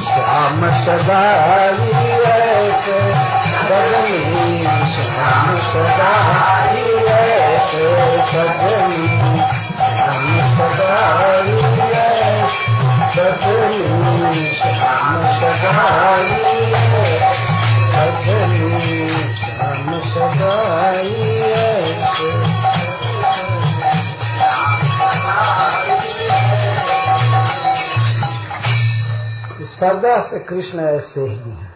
श्याम सदाई ऐसे श्याम सदाई सजनी श्याम सदाई सजनी श्याम सदाई सदा से कृष्ण ऐसे ही है।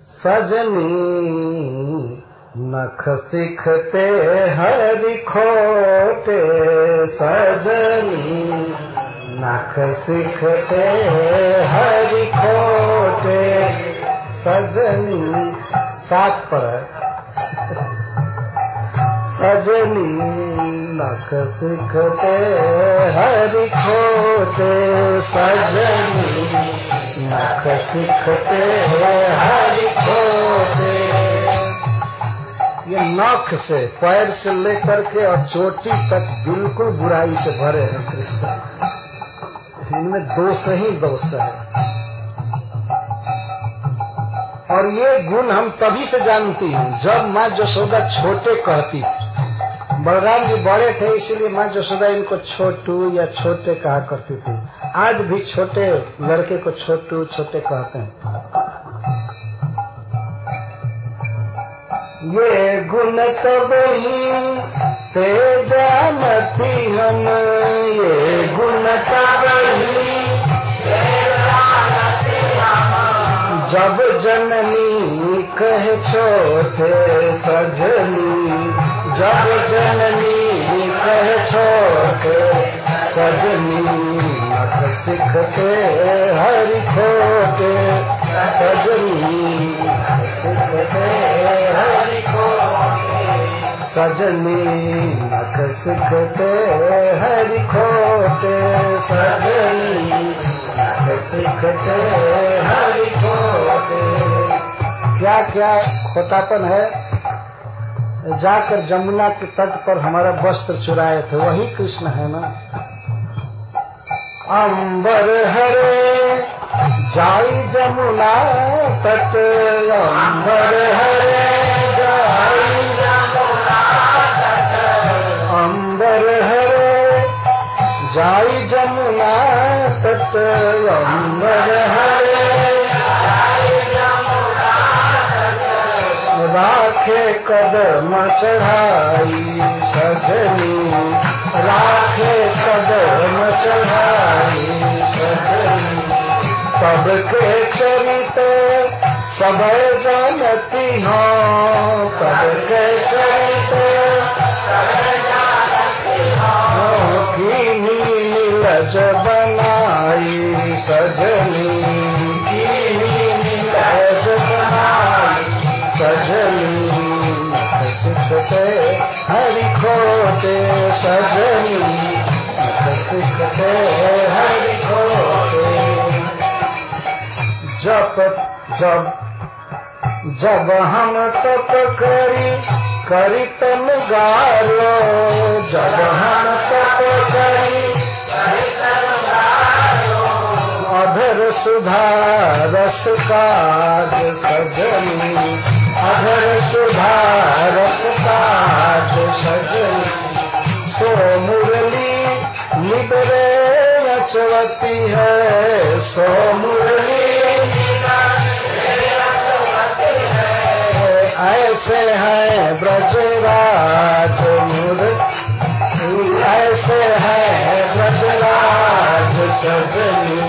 सजनी नख सिखते हरि खोटे, सजनी नख सिखते हरि खोटे, सजनी सात पर सजनी नख सिखते हरि खोटे सजनी। नख सिखते हरि खोते ये नख से पैर से लेकर के और चोटी तक बिल्कुल बुराई से भरे हैं कृष्ण। इनमें दोष ही दोष है। और ये गुण हम तभी से जानती हूँ जब माँ जसोदा छोटे कहती थी। बलराम जी बड़े थे, इसीलिए माँ जसोदा इनको छोटू या छोटे कहा करती थी। आज भी छोटे लड़के को छोटू, छोटे कहते हैं। ये गुण तब ते जानती हम ये गुण तब जब जननी कह छोटे सजनी, जब सजनी नख सिखते हरि खोटे। सजनी सिखते हरि सजनी नख सिखते हरि खोते सजनी नख सिखते हरि खोते क्या क्या खोतापन है? जाकर जमुना के तट पर हमारा वस्त्र चुराए थे, वही कृष्ण है ना? अंबर हरे, जाई जमुना तट अंबर हरे, जाई अंबर हरे, जाई जमुना तट अंबर हरे। राखे कदम चढ़ाई सजनी। राखे कदम चढ़ाई सजनी। तब के चरित सब जानती हो। के चरित बनाई सजनी सिखते हरि खोते, सजनी सिखते हरि खोते। जब जब जब हम तप करी करी तन गारो। जब हम तप करी अधर सुधा रस काज सजनी। अधर सुधा रस काज सजनी सो मुरली निबरे नचवती है सो मुरली ऐसे है ब्रजराज मुर, ऐसे है ब्रजराज सजनी।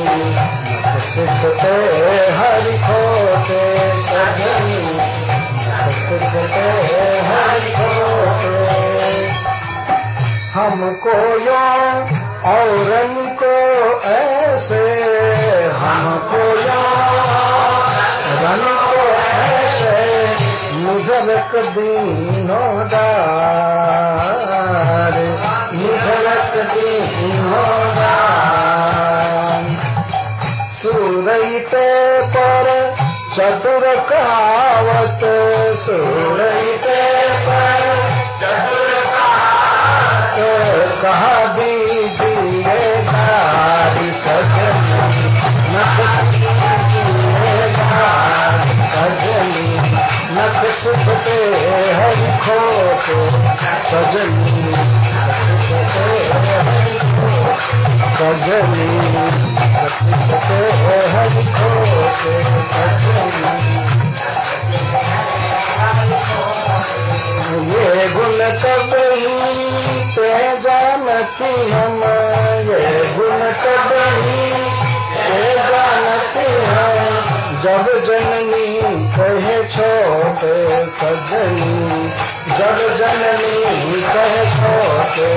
सिखते हरि खोते हमको यो और को ऐसे हमको यो रन को ऐसे मुझलक दीनों दार कहावत सूरईते पर कहा दीजिए गारी सजनी सजनी नख सुखते हरि खोते सजनी सजनी। ये गुण कब ही जानती हम ये गुण कब ही ते जानती हम, जब जननी कहे छोटे सजनी, जब जननी कहे छोटे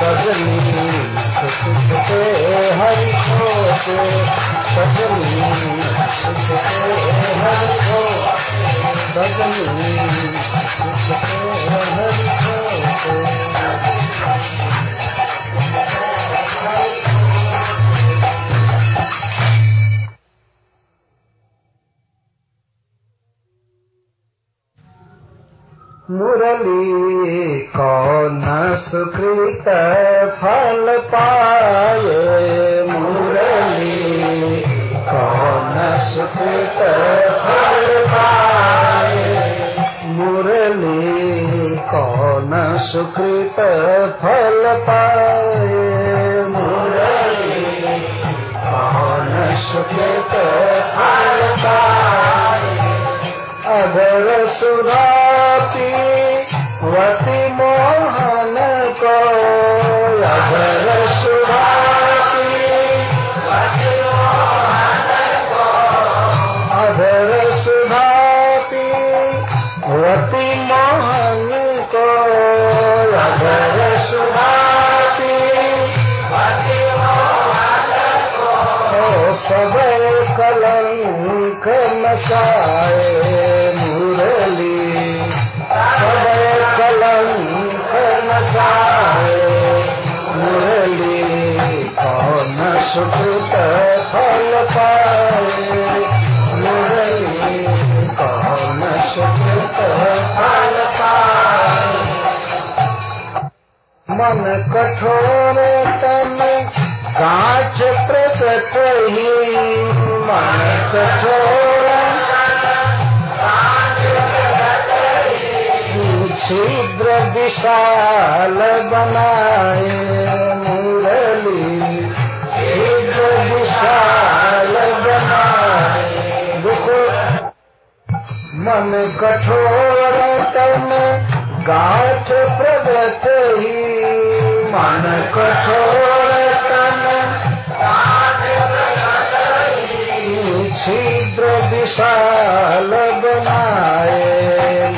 सजनी। सुखते हरि खोते सजनी सुखते हरि खोते सजनी सुखते हरि खोते मुरली कौन सुकृत फल पाए? मुरली कौन सुकृत फल पाए? मुरली कौन सुकृत फल पाए? मुरली कौन सुकृत फल पाए? अगर सुधाती, वती मोहन को अगर सुधाती अगर सुधाती, वती मोहन को अगर सुधाती सब कलंक नसाए सुख फल पाए, मुरली कौन सुकृत फल पाए? मन कठोर तन काच प्रकट ही मन कठोर छिद्र विशाल बनाए, मुरली मन कठोर तन गाठ प्रगट ही। मन कठोर तन छिद्र विशाल बनाए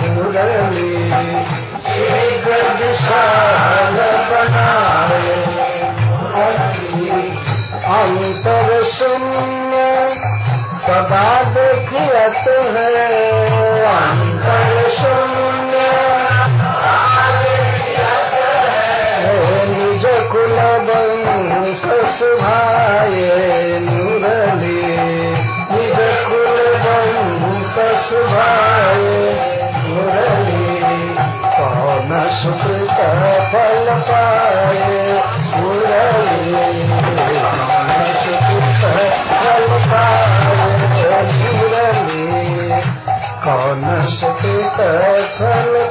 मुरली। छिद्र विशाल बनाए अंतर शून्य सदा देखियत है। निज कुल वंश सुभाए मुरली। निज कुल वंश सुभाए मुरली। कौन सुकृत फल पाए, मुरली। अंतर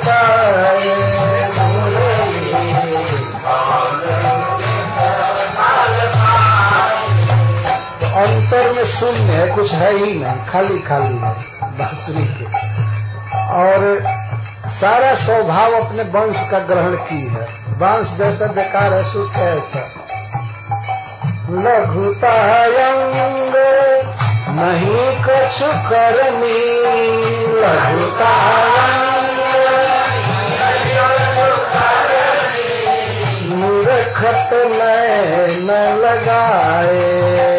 में शून्य है, कुछ है ही नहीं, खाली खाली है, बांसुरी के। और सारा स्वभाव अपने वंश का ग्रहण की है। वंश जैसा बेकार है, सुस्त है ऐसा। लघुतायंग नहीं कुछ करनी। मूर्खत मैं न लगाए।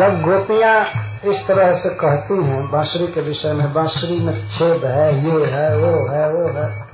जब गोपियाँ इस तरह से कहती हैं, बांसुरी के विषय में, बांसुरी में छेद है, ये है, वो है वो है।